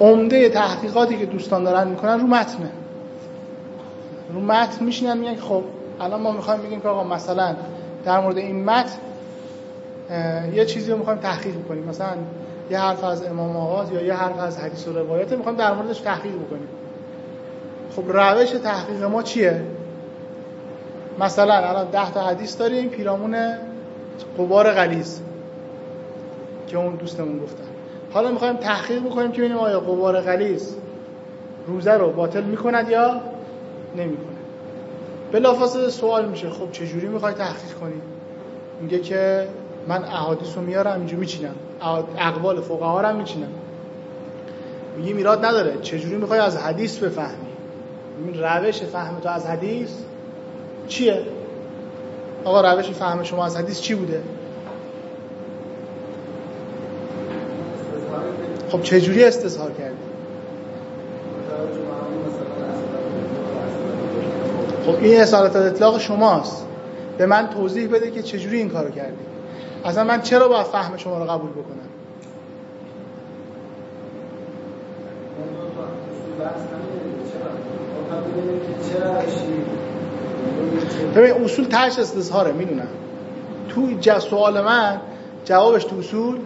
عمده تحقیقاتی که دوستان دارن می‌کنن رو متنه. رو متن میشینن میگن خب الان ما می‌خوایم بگیم که آقا مثلا در مورد این متن یه چیزی رو می‌خوایم تحقیق بکنیم. مثلا یه حرف از امام آغاز یا یه حرف از حدیث و روایت می‌خوایم در موردش تحقیق بکنیم. خب روش تحقیق ما چیه؟ مثلا الان ده تا حدیث داریم پیرامون قبار غلیظ که اون دوستمون گفتن. حالا می‌خوایم تحقیق بکنیم که ببینیم آیا قبار غلیظ روزه رو باطل می‌کند یا نمی‌کنه بلافاصله سوال میشه خب چه جوری می‌خوای تحقیق کنی؟ میگه که من احادیث رو میارم اینجا میچینم. اقوال فقها رو میچینم. میگه میراد نداره. چه جوری می‌خوای از حدیث بفهمی؟ این روش فهم تو از حدیث چیه؟ آقا روش فهم شما از حدیث چی بوده؟ خب چه جوری استظهار کردی؟ خب این اصالت اطلاق شماست. به من توضیح بده که چجوری این کارو کردی. اصلا من چرا باید فهم شما رو قبول بکنم؟ ببین اصول تهش استظهاره می‌دونم. تو سوال من جوابش تو اصول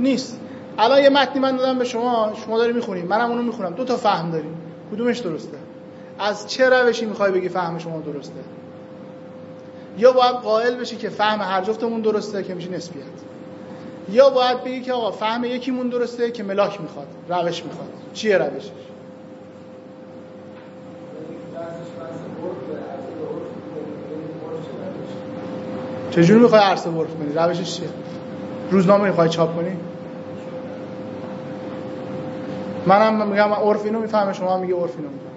نیست. الان یه متنی من دادم به شما شما داری می‌خونی. منم اونو می‌خونم. دو تا فهم داریم. کدومش درسته؟ از چه روشی می‌خوای بگی فهم شما درسته؟ یا باید قائل بشی که فهم هر جفتمون درسته که میشه نسبیت. یا باید بگی که آقا فهم یکیمون درسته که ملاک می‌خواد روش می‌خواد. چیه روشش؟ چجوری می‌خوای عرصه ورف کنی روشش چیه روزنامه می‌خوای چاپ کنی؟ منم میگم من عرف اینو می‌فهمه شما هم میگه عرف اینو می‌فهمه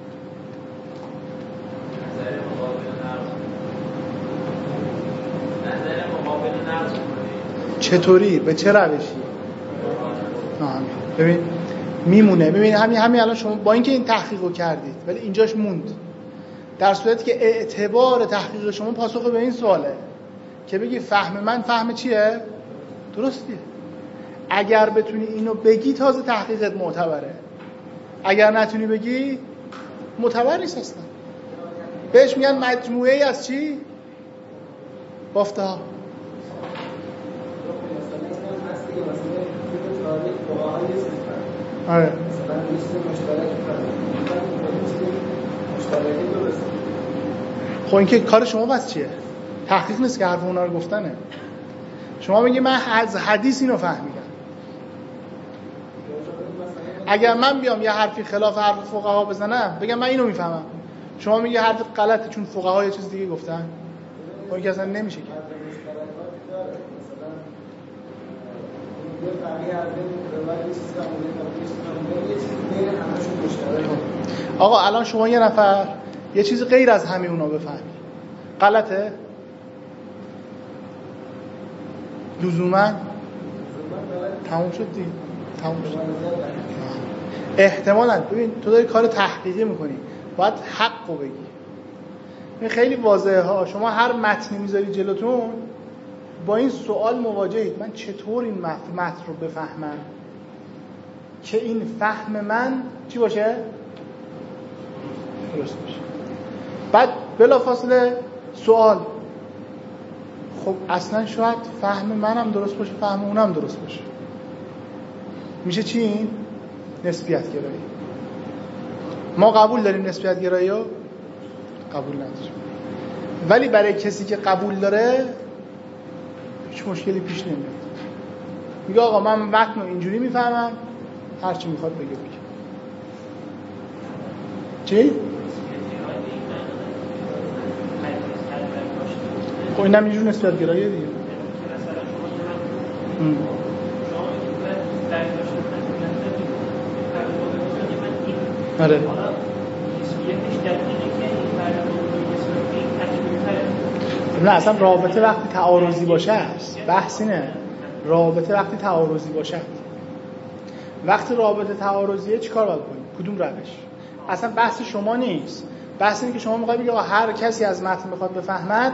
چطوری؟ به چه روشی؟ همین. ببین میمونه. ببین همین همین الان شما با اینکه این تحقیق رو کردید ولی اینجاش موند. در صورتی که اعتبار تحقیق شما پاسخ به این سواله. که بگی فهم من فهم چیه؟ درستیه. اگر بتونی اینو بگی تازه تحقیقت معتبره. اگر نتونی بگی معتبر نیست اصلا. بهش میگن مجموعه ای از چی؟ بافته ها آره. خب این که کار شما بس چیه؟ تحقیق نیست که حرف اونا رو گفتنه. شما میگی من از حدیث اینو فهمیدم. اگر من بیام یه حرفی خلاف حرف فقها بزنم بگم من اینو می‌فهمم. شما میگی حرف غلطه چون فقها یه چیز دیگه گفتن. این که اصلا نمیشه که. آقا الان شما یه نفر یه چیز غیر از همه اونا بفهمی. غلطه؟ لزوما تموم شد دیگه. تموم شد. احتمالا. ببین تو داری کار تحقیقی می‌کنی. باید حق رو بگی. این خیلی واضحه ها. شما هر متنی می‌ذاری جلوتون با این سوال مواجهید. من چطور این متن رو بفهمم؟ که این فهم من چی باشه؟ درست باشه. بعد بلافاصله سوال. خب اصلا شاید فهم منم درست باشه فهم اونم درست باشه میشه چی این؟ نسبیت گرایی ما قبول داریم نسبیت گرایی رو؟ قبول نداره ولی برای کسی که قبول داره هیچ مشکلی پیش نمیاد میگه آقا من متن رو اینجوری می‌فهمم هر چی می‌خواد بگه بگه چی؟ خب اینم اینجور نسبت گرایه دیگه. آره. نه اصلا رابطه وقتی تعارضی باشه است. بحث اینه. رابطه وقتی تعارضی باشه وقتی رابطه تعارضیه چیکار باید کنیم؟ کدوم روش؟ اصلا بحث شما نیست. بحث اینه که شما می‌خواید بگید هر کسی از متن می‌خواد بفهمد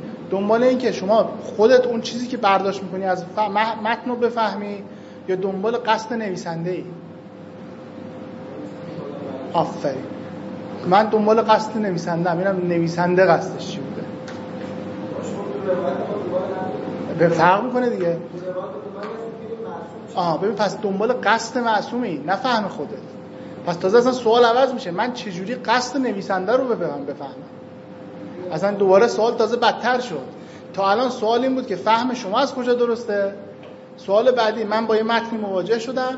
دنبال این که شما خودت اون چیزی که برداشت می‌کنی از. متن رو بفهمی یا دنبال قصد نویسنده ای آفرین. من دنبال قصد نویسنده اینم نویسنده قصدش چی بوده؟ به فرق می‌کنه دیگه. آها ببین پس دنبال قصد معصومی نه فهم خودت. پس تازه اصلا سوال عوض میشه. من چجوری قصد نویسنده رو بفهمم بفهمم؟ اصلا دوباره سوال تازه بدتر شد. تا الان سوال این بود که فهم شما از کجا درسته؟ سوال بعدی من با یه متنی مواجه شدم.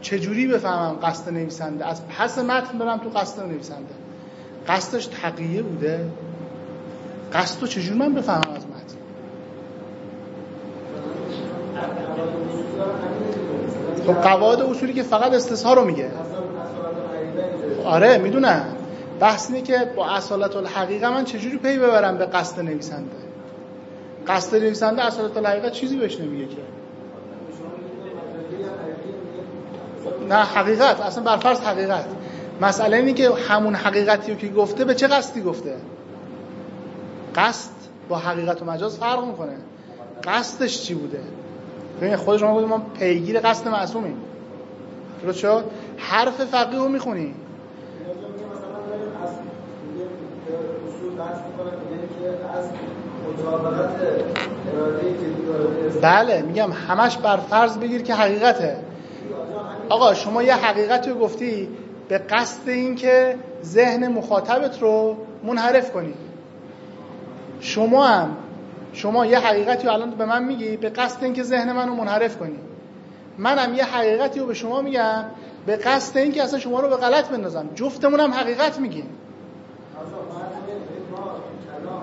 چجوری بفهمم قصد نویسنده؟ از پس متن برم تو قصد نویسنده. قصدش تقیه بوده. قصد رو چجوری من بفهمم از متن؟ خب قواعد اصولی که فقط استثها رو میگه. آره می‌دونم. بحث اینه که با اصالت الحقیقه من چجوری پی ببرم به قصد نویسنده؟ قصد نویسنده اصالت الحقیقه چیزی بهش نمیگه که. نه حقیقت. اصلا برفرض حقیقت. مسئله اینه که همون حقیقتی رو که گفته به چه قصدی گفته؟ قصد با حقیقت و مجاز فرق می‌کنه. قصدش چی بوده؟ ببین خود شما گفتید ما پیگیر قصد معصومیم. درست شد؟ حرف فقیه رو می‌خونی. بله میگم همش بر فرض بگیر که حقیقته. آقا شما یه حقیقتی رو گفتی به قصد این که ذهن مخاطبت رو منحرف کنی. شما هم شما یه حقیقتی رو الان به من میگی به قصد این که ذهن منو منحرف کنی. منم یه حقیقتی رو به شما میگم به قصد این که اصلا شما رو به غلط بندازم. جفتمون هم حقیقت میگیم این مراد جدی خب تلاش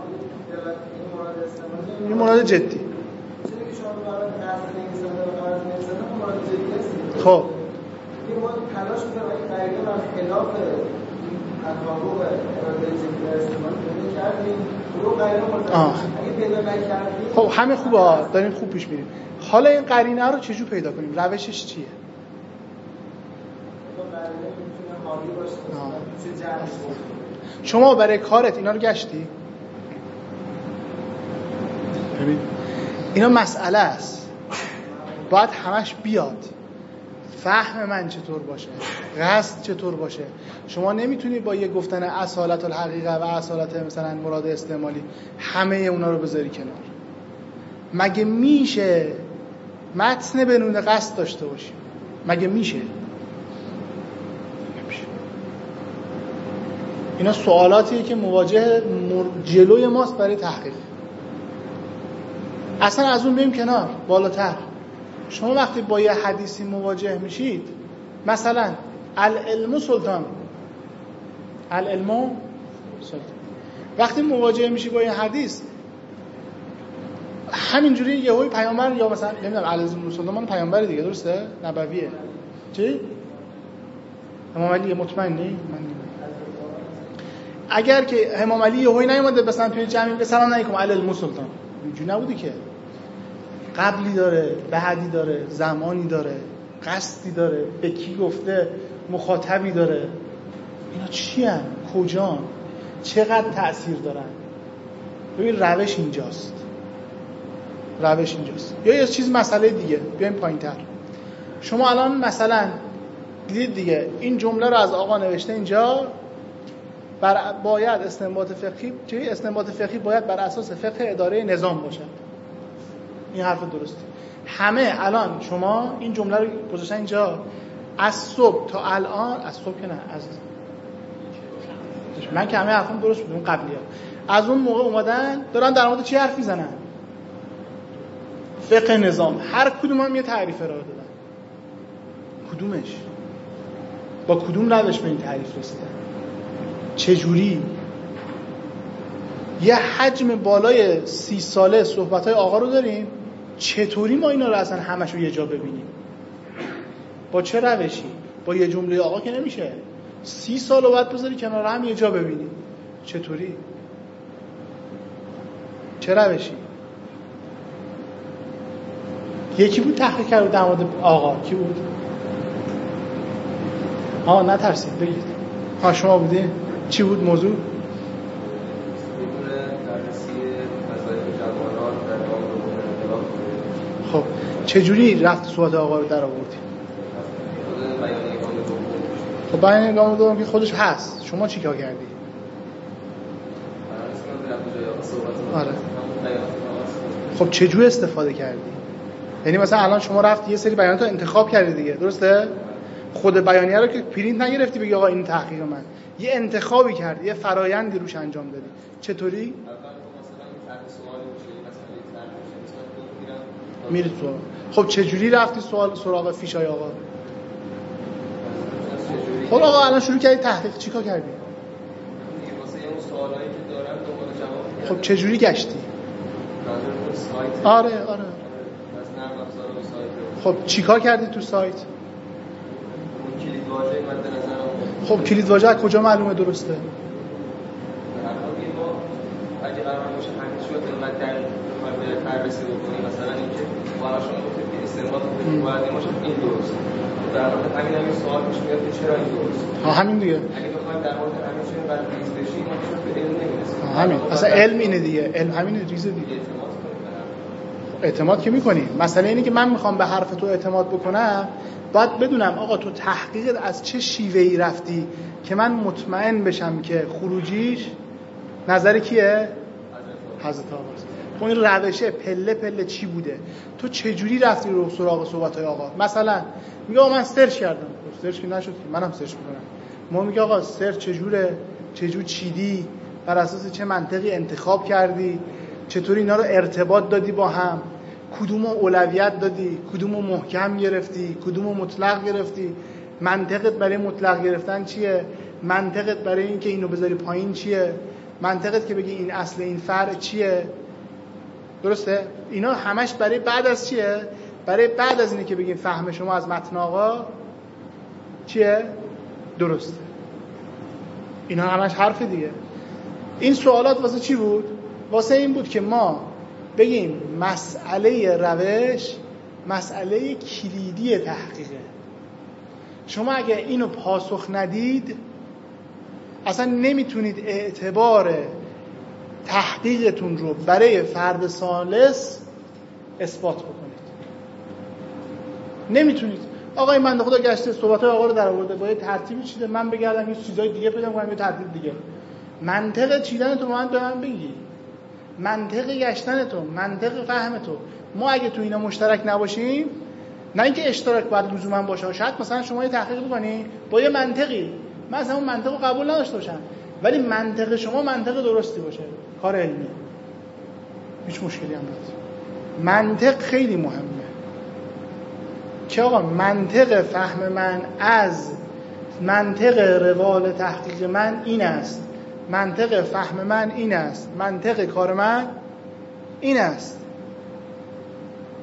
می‌کنم این قریبه از خلاف تطابق اراده جدی استعمال کردیم قریبه اگه پیدا نکردیم خب همه خوبه داریم خوب پیش میریم. حالا این قرینه رو چجور پیدا کنیم؟ روشش چیه؟ شما برای کارت اینا رو گشتی؟ اینا مسئله است. باید همش بیاد. فهم من چطور باشه؟ قصد چطور باشه؟ شما نمی‌تونی با یه گفتن اصالت الحقیقه و اصالت مثلا مراد استعمالی همه اونا رو بذاری کنار. مگه میشه متن بنون قصد داشته باشی؟ مگه میشه؟ اینا سوالاتیه که مواجه جلوی ماست برای تحقیق. اصلا از اون بیم کنار بالاتر. شما وقتی با یه حدیثی مواجه میشید مثلا العلم سلطان. العلم سلطان. وقتی مواجه میشی با یه حدیث همینجوری یه هوی پیامبر یا مثلا نمی‌دونم العلم سلطان پیامبر دیگه درسته؟ نبویه. چی؟ امام علی مطمئنی من اگر که امام علی یهویی نیومده مثلا توی جمعی به سلام علیکم العلم سلطان. اینجوری نبودی که. قبلی داره بعدی داره زمانی داره قصدی داره به کی گفته مخاطبی داره. اینا چی هم؟ کجان؟ چقدر تأثیر دارن؟ ببین روش اینجاست. روش اینجاست. یا یه چیز مسئله دیگه بیایم پایین تر شما الان مثلا دیدید دیگه این جمله رو از آقا نوشته اینجا بر باید استنباط فقهی چه استنباط فقهی باید بر اساس فقه اداره نظام باشد. این حرف درسته. همه الان شما این جمله رو گذاشتن اینجا. از صبح تا الان از صبح که نه از من که همه حرفم درست بود اون قبلی ها. از اون موقع اومدن دارن در مورد چی حرف می‌زنن؟ فقه نظام. هر کدوم هم یه تعریف ارائه دادن. کدومش؟ با کدوم روش به این تعریف رسیدن؟ چجوری؟ یه حجم بالای سی ساله صحبت های آقا رو داریم؟ چطوری ما اینا رو اصلا همش رو یه جا ببینیم؟ با چه روشی؟ با یه جمله آقا که نمیشه. سی سال باید بذاری کنار هم یه جا ببینیم. چطوری؟ چه روشی؟ یکی بود تحقیق کرد در مورد آقا. کی بود؟ ها نترسید بگید. ها شما بودی چی بود موضوع؟ چجوری رفت صحبت آقا رو در آوردی؟ خب بیان گام دوم که خودش هست. شما چیکار کردی. آره. خب چجوری استفاده کردی؟ یعنی مثلا الان شما رفتی یه سری بیانات رو انتخاب کردی دیگه درسته؟ خود بیانیه رو که پرینت نگرفتی بگی آقا این تحقیق من. یه انتخابی کردی یه فرایندی روش انجام دادی. چطوری اول خب مثلا یه طرح سوالی میشه یه مسئله طرح میشه مثلا خود میرم میری تو. خب چجوری رفتی سوال سراغ فیشای آقا؟ خب آقا الان شروع کردی تحقیق. چیکار کردی؟ خب می‌گردم. چجوری گشتی؟ آره آره. خب چیکار کردی تو سایت. خب کلید واژه کجا معلومه درسته؟ اگه قرار باشه همین شد اینقدر شما گفتید که استنباط کنید باید این باشه این درست. در واقع همین همین سوال پیش میاد که چرا این درست؟ ها همین دیگه. اگه بخوایم در مورد همین چیز بعد ریز بشیم ما به علم نمی‌رسیم؟ همین. اصلا علم اینه دیگه. علم همین ریزه دیگه. اعتماد که می‌کنی. مسئله اینه که من می‌خوام به حرف تو اعتماد بکنم باید بدونم آقا تو تحقیقت از چه شیوهی رفتی که من مطمئن بشم که خروجیش نظر کیه؟ حضرت آقاست خب این روشه پله پله چی بوده؟ تو چجوری رفتی رو سراغ صحبت های آقا؟ مثلا میگه من search کردم. خب search که نشد که منم search می‌کنم. ما میگه آقا search چجوره؟ چجور چیدی؟ بر اساس چه منطقی انتخاب کردی؟ چطور اینا رو ارتباط دادی با هم؟ کدوم اولویت دادی؟ کدوم رو محکم گرفتی؟ کدوم رو مطلق گرفتی؟ منطقت برای مطلق گرفتن چیه؟ منطقت برای اینکه اینو بذاری پایین چیه؟ منطقت که بگی این اصل این فرع چیه؟ درسته؟ اینا همش برای بعد از چیه؟ برای بعد از اینه که بگیم فهم شما از متن آقا چیه؟ درسته. اینا همش حرف دیگه. این سوالات واسه چی بود؟ واسه این بود که ما بگیم مسئله روش مسئله کلیدی تحقیقه. شما اگه اینو پاسخ ندید اصلا نمی‌تونید اعتبار تحقیقتون رو برای فرد سالس اثبات بکنید. نمی‌تونید. آقای من خدا گشته صحبت آقا رو در آورده. با یه ترتیبی چیده من بگردم یه چیزای دیگه پیدا کنم یه ترتیب دیگه. منطق چیدن تو من من بگی. منطق گشتن تو منطق فهم تو. ما اگه تو اینا مشترک نباشیم نه اینکه اشتراک باید لزوما باشه. شاید مثلا شما یه تحقیق بکنی با یه منطقی. من اصلا اون منطق رو قبول نداشته باشم. ولی منطق شما منطق درستی باشه. کار علمی. هیچ مشکلی هم نیست. منطق خیلی مهمه. که آقا منطق فهم من از منطق روال تحقیق من این است. منطق فهم من این است. منطق کار من این است.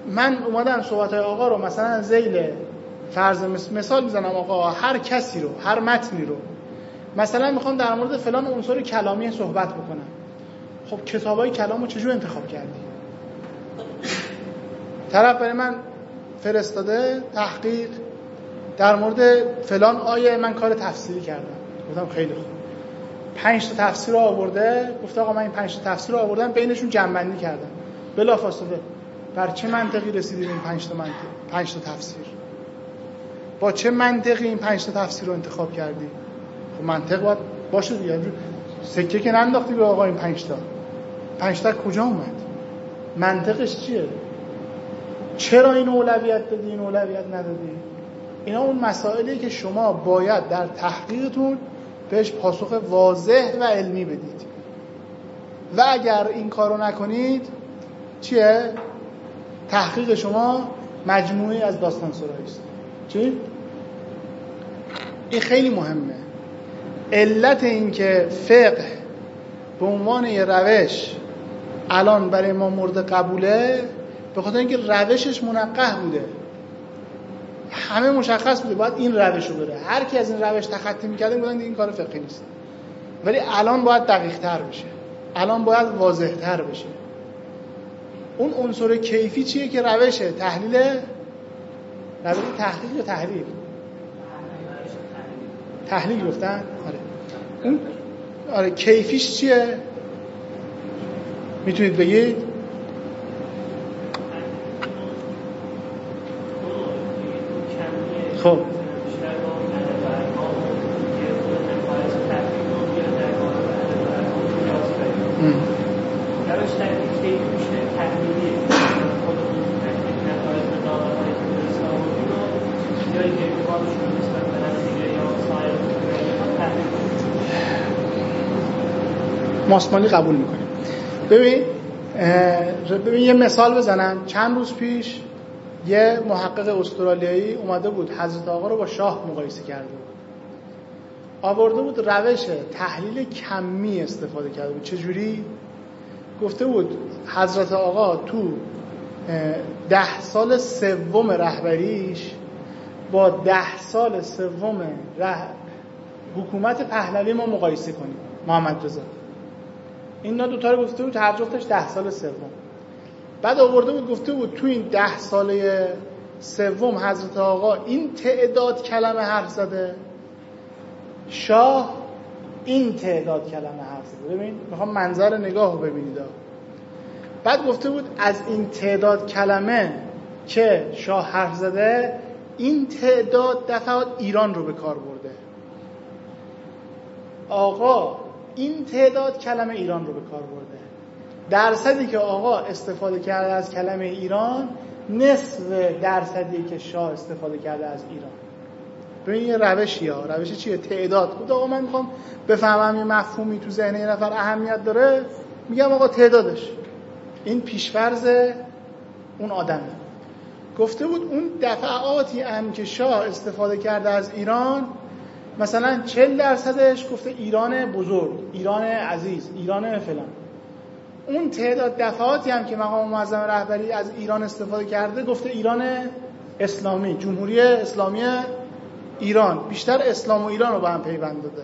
من اومدم صحبت های آقا رو مثلا زیل فرض مثال می‌زنم آقا هر کسی رو هر متنی رو. مثلا می‌خوام در مورد فلان عنصر کلامی صحبت بکنم. خب کتابای کلام رو چجور انتخاب کردی؟ طرف برای من فرستاده تحقیق در مورد فلان آیه من کار تفسیری کردم. گفتم خیلی خوب. پنج تا تفسیر رو آورده گفت آقا من این پنج تا تفسیر رو آوردم بینشون جنبندی کردم. بلافاصله. بر چه منطقی رسیدیم این پنج تا منطق پنج تا تفسیر؟ با چه منطقی این پنج تا تفسیر رو انتخاب کردی؟ خب منطق باید باشه دیگه. سکه که ننداختی به آقا این پنج تا. پنج تا کجا اومد؟ منطقش چیه؟ چرا این اولویت دادی این اولویت ندادی؟ اینا اون مسائلی که شما باید در تحقیقتون بهش پاسخ واضح و علمی بدید. و اگر این کارو نکنید چیه؟ تحقیق شما مجموعی از داستان سرایی است. چی؟ این خیلی مهمه. علت اینکه فقه به عنوان یه روش الان برای ما مورد قبوله به خاطر اینکه روشش منقه بوده. همه مشخص بوده باید این روش رو بره. هر کی از این روش تخطی می‌کرده بودن این کار فقهی نیست. ولی الان باید دقیق تر بشه. الان باید واضح تر بشه. اون عنصر کیفی چیه که روش تحلیل روش تحلیل یا تحلیل؟ تحلیل گفتن؟ آره. آره کیفیش چیه؟ می‌تونید بگید؟ خب. ماسمالی قبول می‌کنیم. ببین ببین یه مثال بزنم. چند روز پیش یه محقق استرالیایی اومده بود حضرت آقا رو با شاه مقایسه کرده بود. آورده بود روش تحلیل کمی استفاده کرده بود. چجوری؟ گفته بود حضرت آقا تو ده سال سوم رهبریش با ده سال سوم حکومت پهلوی ما مقایسه کنیم. محمد رضا. اینا دوتا رو گفته بود هر جفتش ده سال سوم. بعد آورده بود گفته بود تو این ده ساله سوم حضرت آقا این تعداد کلمه حرف زده. شاه این تعداد کلمه حرف زده. ببین می‌خوام منظر نگاه رو ببینید بعد گفته بود از این تعداد کلمه که شاه حرف زده این تعداد دفعات ایران رو به کار برده. آقا این تعداد کلمه ایران رو به کار برده. درصدی که آقا استفاده کرده از کلمه ایران نصف درصدی که شاه استفاده کرده از ایران. ببین یه روشی ها. روش چیه؟ تعداد. بود آقا من می‌خوام بفهمم یه مفهومی تو ذهن یه نفر اهمیت داره. میگم آقا تعدادش. این پیشفرز اون آدمه. گفته بود اون دفعاتی هم که شاه استفاده کرده از ایران مثلا 40 درصدش گفته ایران بزرگ ایران عزیز ایران فلان. اون تعداد دفعاتی هم که مقام معظم رهبری از ایران استفاده کرده گفته ایران اسلامی جمهوری اسلامی ایران. بیشتر اسلام و ایران رو به هم پیوند داده.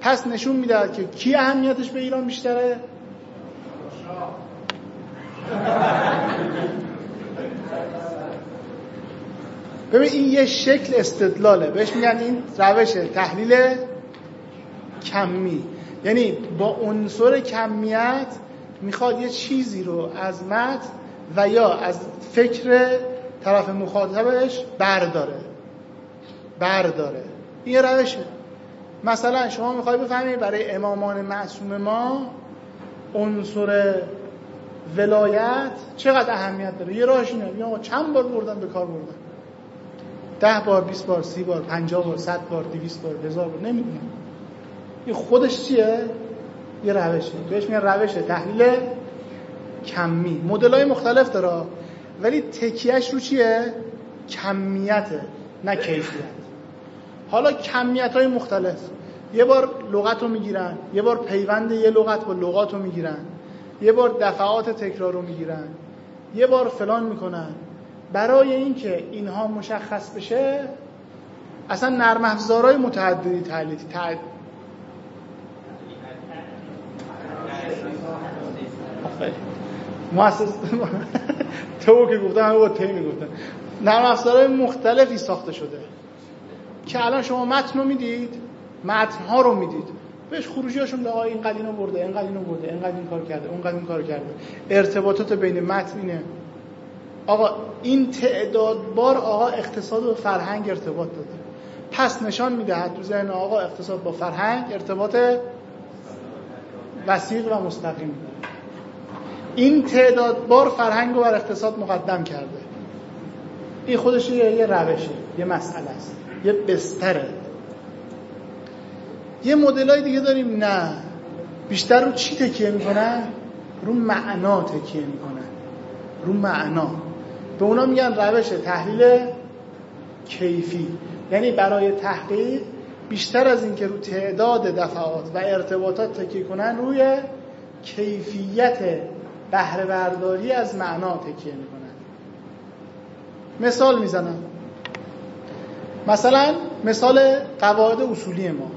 پس نشون می‌دهد که کی اهمیتش به ایران بیشتره؟ ببین این یه شکل استدلاله. بهش میگن این روش تحلیل کمی. یعنی با عنصر کمیت می‌خواد یه چیزی رو از متن و یا از فکر طرف مخاطبش برداره. برداره. این روشه. مثلا شما می‌خوای بفهمید برای امامان معصوم ما عنصر ولایت چقدر اهمیت داره؟ یه راهش اینه. چند بار بردن به کار بردن ده بار 20 بار سی بار 50 بار 100 بار 200 بار هزار بار نمی‌دونم. این خودش چیه؟ یه روشه. بهش میگن روش تحلیل کمی. مدل های مختلف داره. ولی تکیهش رو چیه؟ کمیته نه کیفیت. حالا کمیت های مختلف. یه بار لغت رو می‌گیرن یه بار پیوند یه لغت با لغات رو می‌گیرن یه بار دفعات تکرار رو می‌گیرن یه بار فلان می‌کنن. برای اینکه اینها مشخص بشه اصلا نرم افزارهای متعددی تعلیل تعد... مؤسس تو که گفتم همه با تی می‌گفتن نرم افزارهای مختلفی ساخته شده. که الان شما متن رو می‌دید متن ها رو می‌دید. بهش خروجی هاشون آقا این قد برده این قد برده این قد این کار کرده اون قد این کار کرده. ارتباطات بین متن اینه. آقا این تعداد بار آقا اقتصاد و فرهنگ ارتباط داده پس نشان می‌دهد تو ذهن آقا اقتصاد با فرهنگ ارتباط وسیق و مستقیم. این تعداد بار فرهنگ رو بر اقتصاد مقدم کرده. این خودش یه, روشه یه مسئله است یه بستره. یه مدل دیگه داریم نه. بیشتر رو چی تکیه می‌کنن؟ رو معنا تکیه می‌کنن. رو معنا. به اونا میگن روش تحلیل کیفی. یعنی برای تحقیق بیشتر از اینکه رو تعداد دفعات و ارتباطات تکیه کنن روی کیفیت بهره برداری از معنا تکیه می‌کنن. مثال می‌زنم. مثلا مثال قواعد اصولی ما.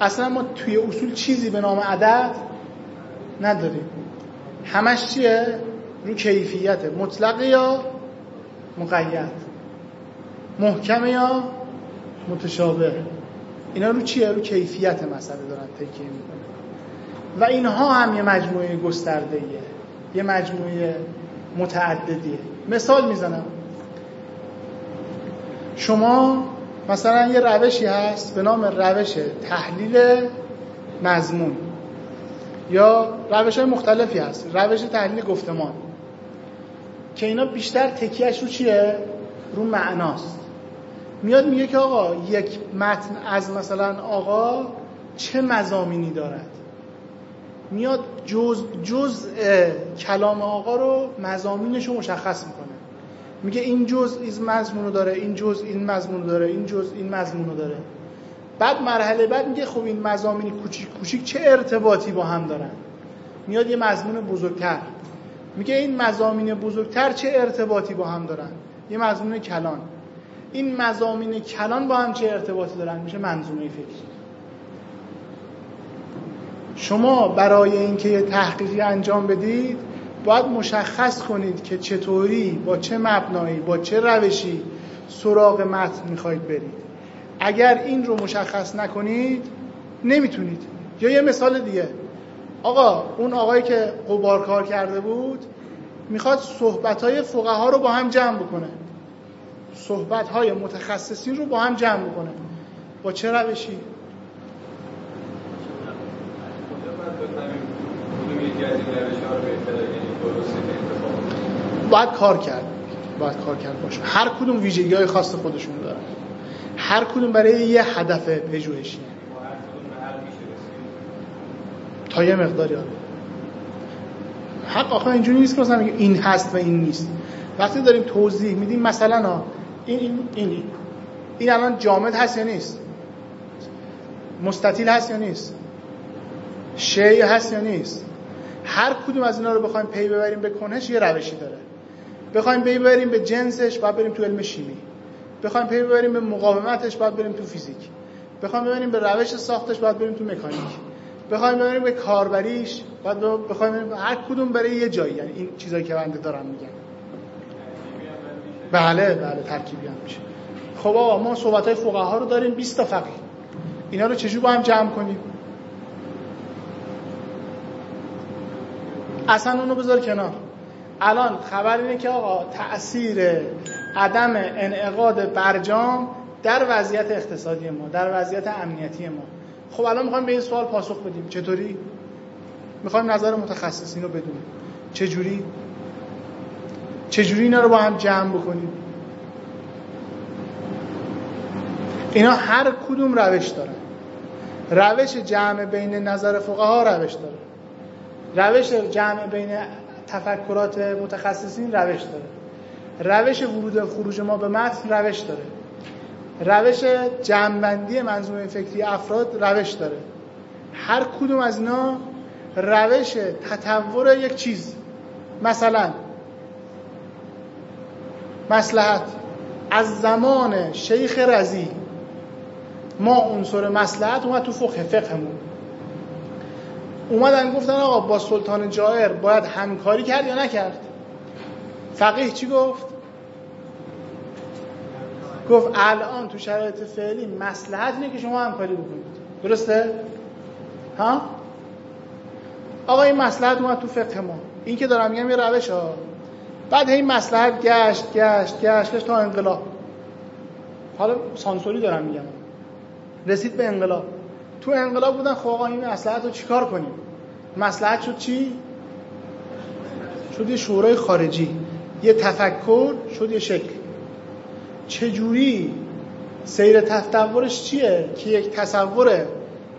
اصلا ما توی اصول چیزی به نام عدد نداریم. همش چیه؟ رو کیفیت مطلق یا مقید. محکم یا متشابه؟ اینا رو چیه؟ رو کیفیت مسئله دارن تکیه می‌کنن. و اینها هم یه مجموعه گسترده یه مجموعه متعددیه. مثال می‌زنم. شما مثلا یه روشی هست به نام روش تحلیل مضمون. یا روش های مختلفی هست. روش تحلیل گفتمان. که اینا بیشتر تکیهش رو چیه؟ رو معناست. میاد میگه که آقا یک متن از مثلا آقا چه مزامینی دارد؟ میاد جز جز کلام آقا رو مزامینش رو مشخص می‌کنه. میگه این جز این مضمون رو داره این جز این مضمون داره این جز این مضمون رو داره. بعد مرحله بعد میگه خب این مزامین کوچیک کوچیک چه ارتباطی با هم دارن؟ میاد یه مضمون بزرگتر. میگه این مزامین بزرگتر چه ارتباطی با هم دارن؟ یه مضمون کلان. این مزامین کلان با هم چه ارتباطی دارن؟ میشه منظومه فکری شما برای اینکه یه تحقیقی انجام بدید باید مشخص کنید که چطوری با چه مبنایی با چه روشی سراغ متن می‌خواید برید. اگر این رو مشخص نکنید نمی‌تونید. یا یه مثال دیگه. آقا اون آقایی که قبار کار کرده بود می‌خواد صحبت فقها رو با هم جمع بکنه. صحبت های متخصصین رو با هم جمع بکنه. با چه روشی؟ باید کار کرد. باید کار کرد باشه. هر کدوم ویژگی های خاص خودشون دارن. هر کدوم برای یه هدف پژوهشی یه مقداری آره. حق آخه اینجوری نیست که مثلا این هست و این نیست. وقتی داریم توضیح میدیم مثلا این این این این الان جامد هست یا نیست؟ مستطیل هست یا نیست؟ شیء هست یا نیست؟ هر کدوم از اینا رو بخوایم پی ببریم به کنش یه روشی داره. بخوایم پی ببریم به جنسش باید بریم تو علم شیمی. بخوایم پی ببریم به مقاومتش باید بریم تو فیزیک. بخوایم ببریم به روش ساختش باید بریم تو مکانیک. بخوایم ببریم به کاربریش باید بخوایم بریم هر کدوم برای یه جایی. یعنی این چیزایی که بنده دارم میگم بله بله ترکیبی هم میشه. خب آقا ما صحبت های فقها رو داریم 20 تا فقیه. اینا رو چجور با هم جمع کنیم؟ اصلا اونو بذار کنار. الان خبر اینه که آقا تأثیر عدم انعقاد برجام در وضعیت اقتصادی ما در وضعیت امنیتی ما. خب الان می‌خوایم به این سوال پاسخ بدیم. چطوری؟ می‌خوایم نظر متخصصین رو بدونیم. چجوری؟ چجوری اینا رو با هم جمع بکنیم؟ اینا هر کدوم روش دارن. روش جمع بین نظر فقها روش داره. روش جمع بین تفکرات متخصصین روش داره. روش ورود و خروج ما به متن روش داره. روش جمعبندی منظومه فکری افراد روش داره. هر کدوم از اینا روش تطور یک چیز. مثلا مسلحت. از زمان شیخ رزی ما عنصر مسلحت اومد تو فقه فقهمون. اومدن گفتن آقا با سلطان جائر باید همکاری کرد یا نکرد؟ فقیه چی گفت؟ گفت الان تو شرایط فعلی مسلحت اینه که شما همکاری بکنید. درسته؟ ها؟ آقا این مسلحت اومد تو فقه ما. این که دارم میگم یه روش ها. بعد این مسلحت گشت گشت گشت گشت تا انقلاب. حالا سانسوری دارم میگم. رسید به انقلاب. تو انقلاب بودن خب آقا این مسلحت رو چیکار کنیم؟ مسلحت شد چی؟ شد یه شورای خارجی. یه تفکر شد یه شکل. چجوری سیر تصورش چیه؟ که یک تصور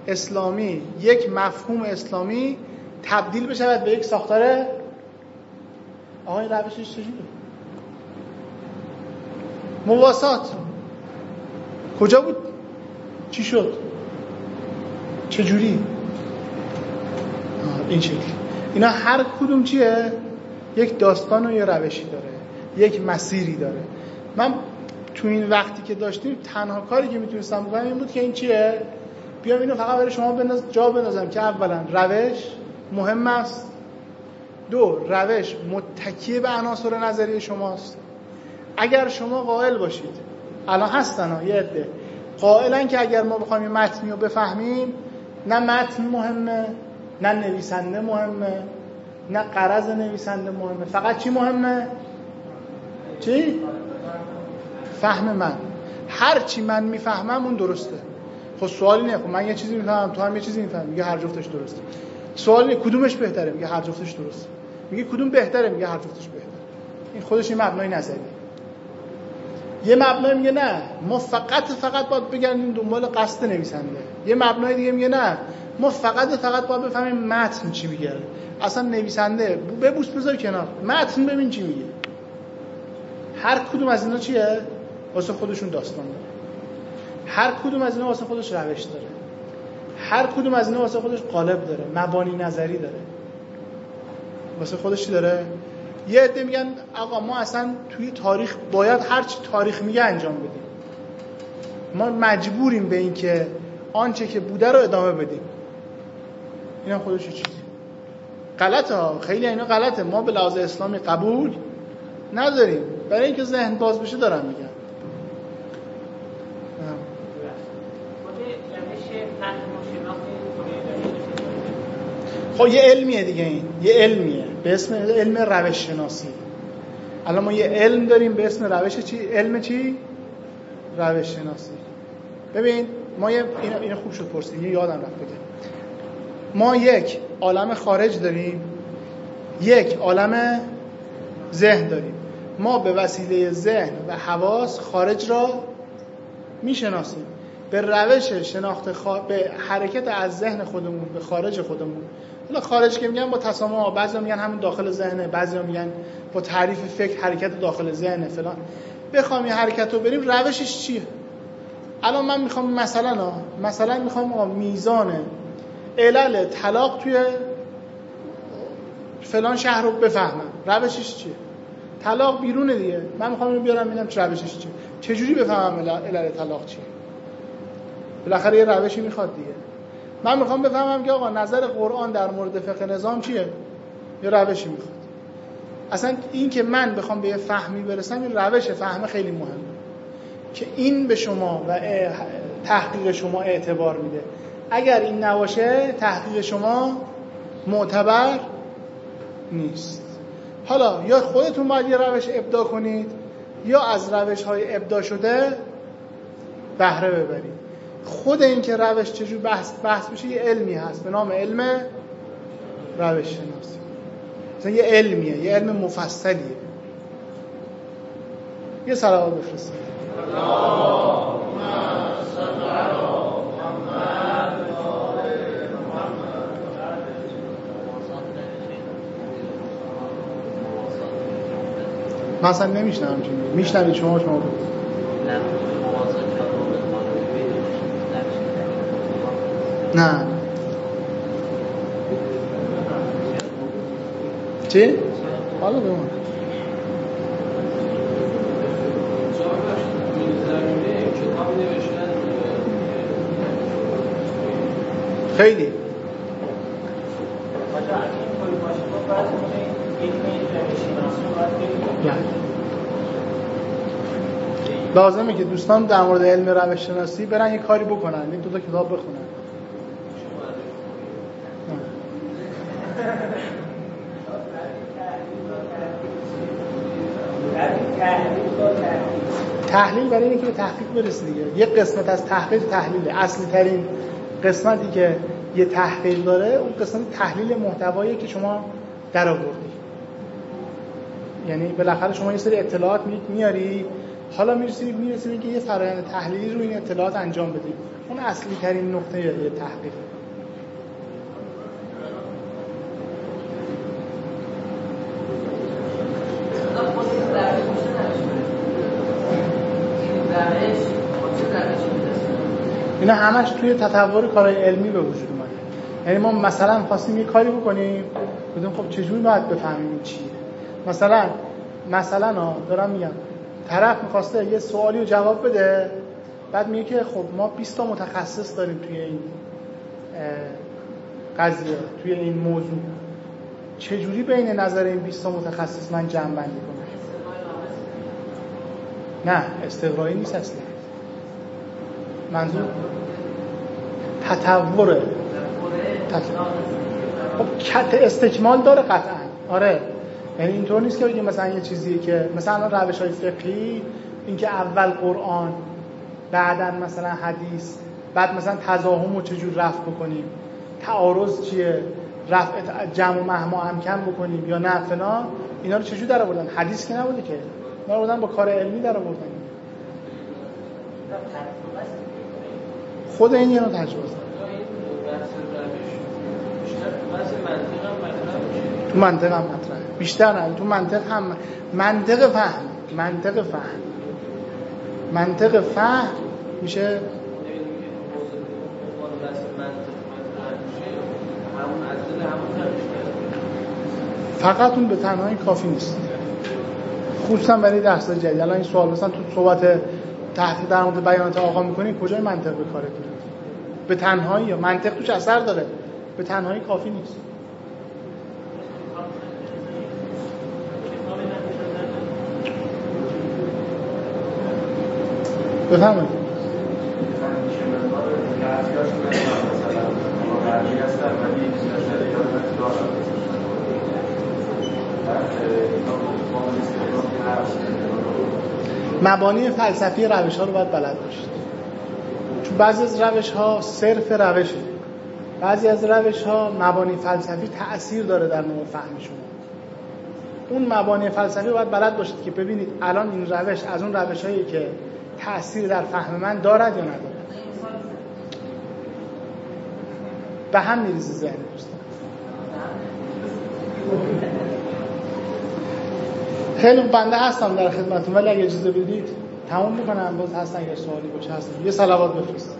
اسلامی یک مفهوم اسلامی تبدیل بشود به یک ساختار؟ آقای روشش چجوری؟ مواسات. کجا بود؟ چی شد؟ چجوری؟ این شکل اینا هر کدوم چیه؟ یک داستان و یه روشی داره یک مسیری داره. من تو این وقتی که داشتیم تنها کاری که می‌تونستم بکنم این بود که این چیه؟ بیام اینو فقط برای شما بناز جا بنازم که اولا روش مهم است. دو روش متکیه به عناصر نظری شماست. اگر شما قائل باشید الان هستن ها یه عده. قائلن که اگر ما بخوایم این متنی رو بفهمیم نه متن مهمه نه نویسنده مهمه نه قرض نویسنده مهمه. فقط چی مهمه؟ چی؟ فهم من. هر چی من می‌فهمم اون درسته. خب سوالی نه خب من یه چیزی می‌فهمم تو هم یه چیزی می‌فهمی. میگه هر جفتش درسته. سوالی کدومش بهتره؟ میگه هر جفتش درسته. میگه کدوم بهتره؟ میگه هر جفتش بهتره. این خودش این مبنای نظری یه مبنای میگه نه. ما فقط فقط باید بگردیم دنبال قصد نویسنده. یه مبنای دیگه میگه نه. ما فقط فقط باید بفهمیم متن چی میگه. اصلا نویسنده ببوس بذار کنار. متن ببین چی میگه. هر کدوم از اینا چیه؟ واسه خودشون داستان داره. هر کدوم از اینا واسه خودش روش داره. هر کدوم از اینا واسه خودش قالب داره. مبانی نظری داره. واسه خودش چی داره؟ یه عده میگن آقا ما اصلا توی تاریخ باید هر چی تاریخ میگه انجام بدیم. ما مجبوریم به این که آنچه که بوده رو ادامه بدیم. اینا خودش چیزی. غلطه ها. خیلی اینا غلطه. ما به لحاظ اسلامی قبول نداریم. برای اینکه ذهن باز بشه دارم میگم. خب یه علمیه دیگه این. یه علمیه. به اسم علم روش شناسی الان ما یه علم داریم به اسم روش چی؟ علم چی؟ روش شناسی ببین ما یه این خوب شد پرسید یه یادم رفت بگم. ما یک عالم خارج داریم یک عالم ذهن داریم. ما به وسیله ذهن و حواس خارج را می‌شناسیم. به روش شناخت خوا... به حرکت از ذهن خودمون به خارج خودمون. حالا خارج که میگن با تسامح بعضی میگن همون داخل ذهنه بعضی میگن با تعریف فکر حرکت داخل ذهنه فلان. بخوام این حرکت رو بریم روشش چیه؟ الان من می‌خوام مثلا مثلا می‌خوام میزان علل طلاق توی فلان شهر رو بفهمم. روشش چیه؟ طلاق بیرونه دیگه. من می‌خوام اینو بیارم ببینم چه روشش چیه. چجوری بفهمم علل طلاق چیه؟ بالاخره یه روشی می‌خواد دیگه. من می‌خوام بفهمم که آقا نظر قرآن در مورد فقه نظام چیه؟ یه روشی می‌خواد. اصلا این که من بخوام به یه فهمی برسم این روش فهم خیلی مهمه. که این به شما و تحقیق شما اعتبار میده. اگر این نباشه تحقیق شما معتبر نیست. حالا یا خودتون باید یه روش ابدا کنید یا از روش های ابدا شده بهره ببرید. خود این که روش چجور بحث, بحث بشه یه علمی هست. به نام علم روش شناسی مثلا یه علمیه یه علم مفصلیه. یه سلام بفرستید من اصلا نمیشنم چی میشنوید شما شما بود نه. چی؟ حالا بمون خیلی. لازمه که دوستان در مورد علم روش شناسی برن یه کاری بکنن این دو تا کتاب بخونن. تحلیل برای اینکه به تحقیق برسی دیگه. یه قسمت از تحقیق تحلیل اصلی ترین قسمتی که یه تحقیق داره اون قسمت تحلیل محتوایی که شما در آوردی یعنی بالاخره شما یه سری اطلاعات میاری حالا می‌رسی می‌رسی که یه فرآیند تحلیلی رو این اطلاعات انجام بدی. اون اصلی ترین نقطه یه تحقیق. اینا همش توی تطور کارهای علمی به وجود اومده. یعنی ما مثلا خواستیم یه کاری بکنیم بودیم خب چجوری باید بفهمیم چیه مثلا مثلا دارم میگم طرف می‌خواسته یه سوالی رو جواب بده بعد میگه که خب ما 20 تا متخصص داریم توی این قضیه توی این موضوع. چجوری بین نظر این 20 تا متخصص من جمع بندی کنم؟ نه استقرایی نیست اصلا. منظور تطوره. خب استکمال داره قطعا. آره. یعنی اینطور نیست که بگیم مثلا یه چیزی که مثلا روش های فقهی اینکه اول قرآن بعدا مثلا حدیث بعد مثلا تزاهم رو چجور رفع بکنیم تعارض چیه رفع جمع و مهما امکن بکنیم یا نه فلان. اینا رو چجور در آوردن حدیث که نبوده که. اینا رو با کار علمی در آوردن خود این یه نوع تجربه تو منطق هم مطرحه. بیشتر نه تو منطق هم منطق فهم. منطق فهم. منطق فهم میشه فقط اون به تنهایی کافی نیست. خصوصا برای درس جدید. الان این سوال مثلا تو صحبت تحت در مورد بیانات آقا می‌کنی کجای منطق به کارت؟ به تنهایی؟ یا منطق توش اثر داره. به تنهایی کافی نیست. بفهمید مبانی فلسفی روش ها رو باید بلد باشید. چون بعضی از روش ها صرف روشه بعضی از روش ها مبانی فلسفی تأثیر داره در نوع فهم شما. اون مبانی فلسفی باید بلد باشید که ببینید الان این روش از اون روش هایی که تأثیر در فهم من دارد یا ندارد. به هم میریزه ذهن دوستان. خیلی بنده هستم در خدمتتون ولی اگه اجازه بدید تمام می‌کنم. باز هستن اگر سوالی باشه هستن. یه صلوات بفرستید.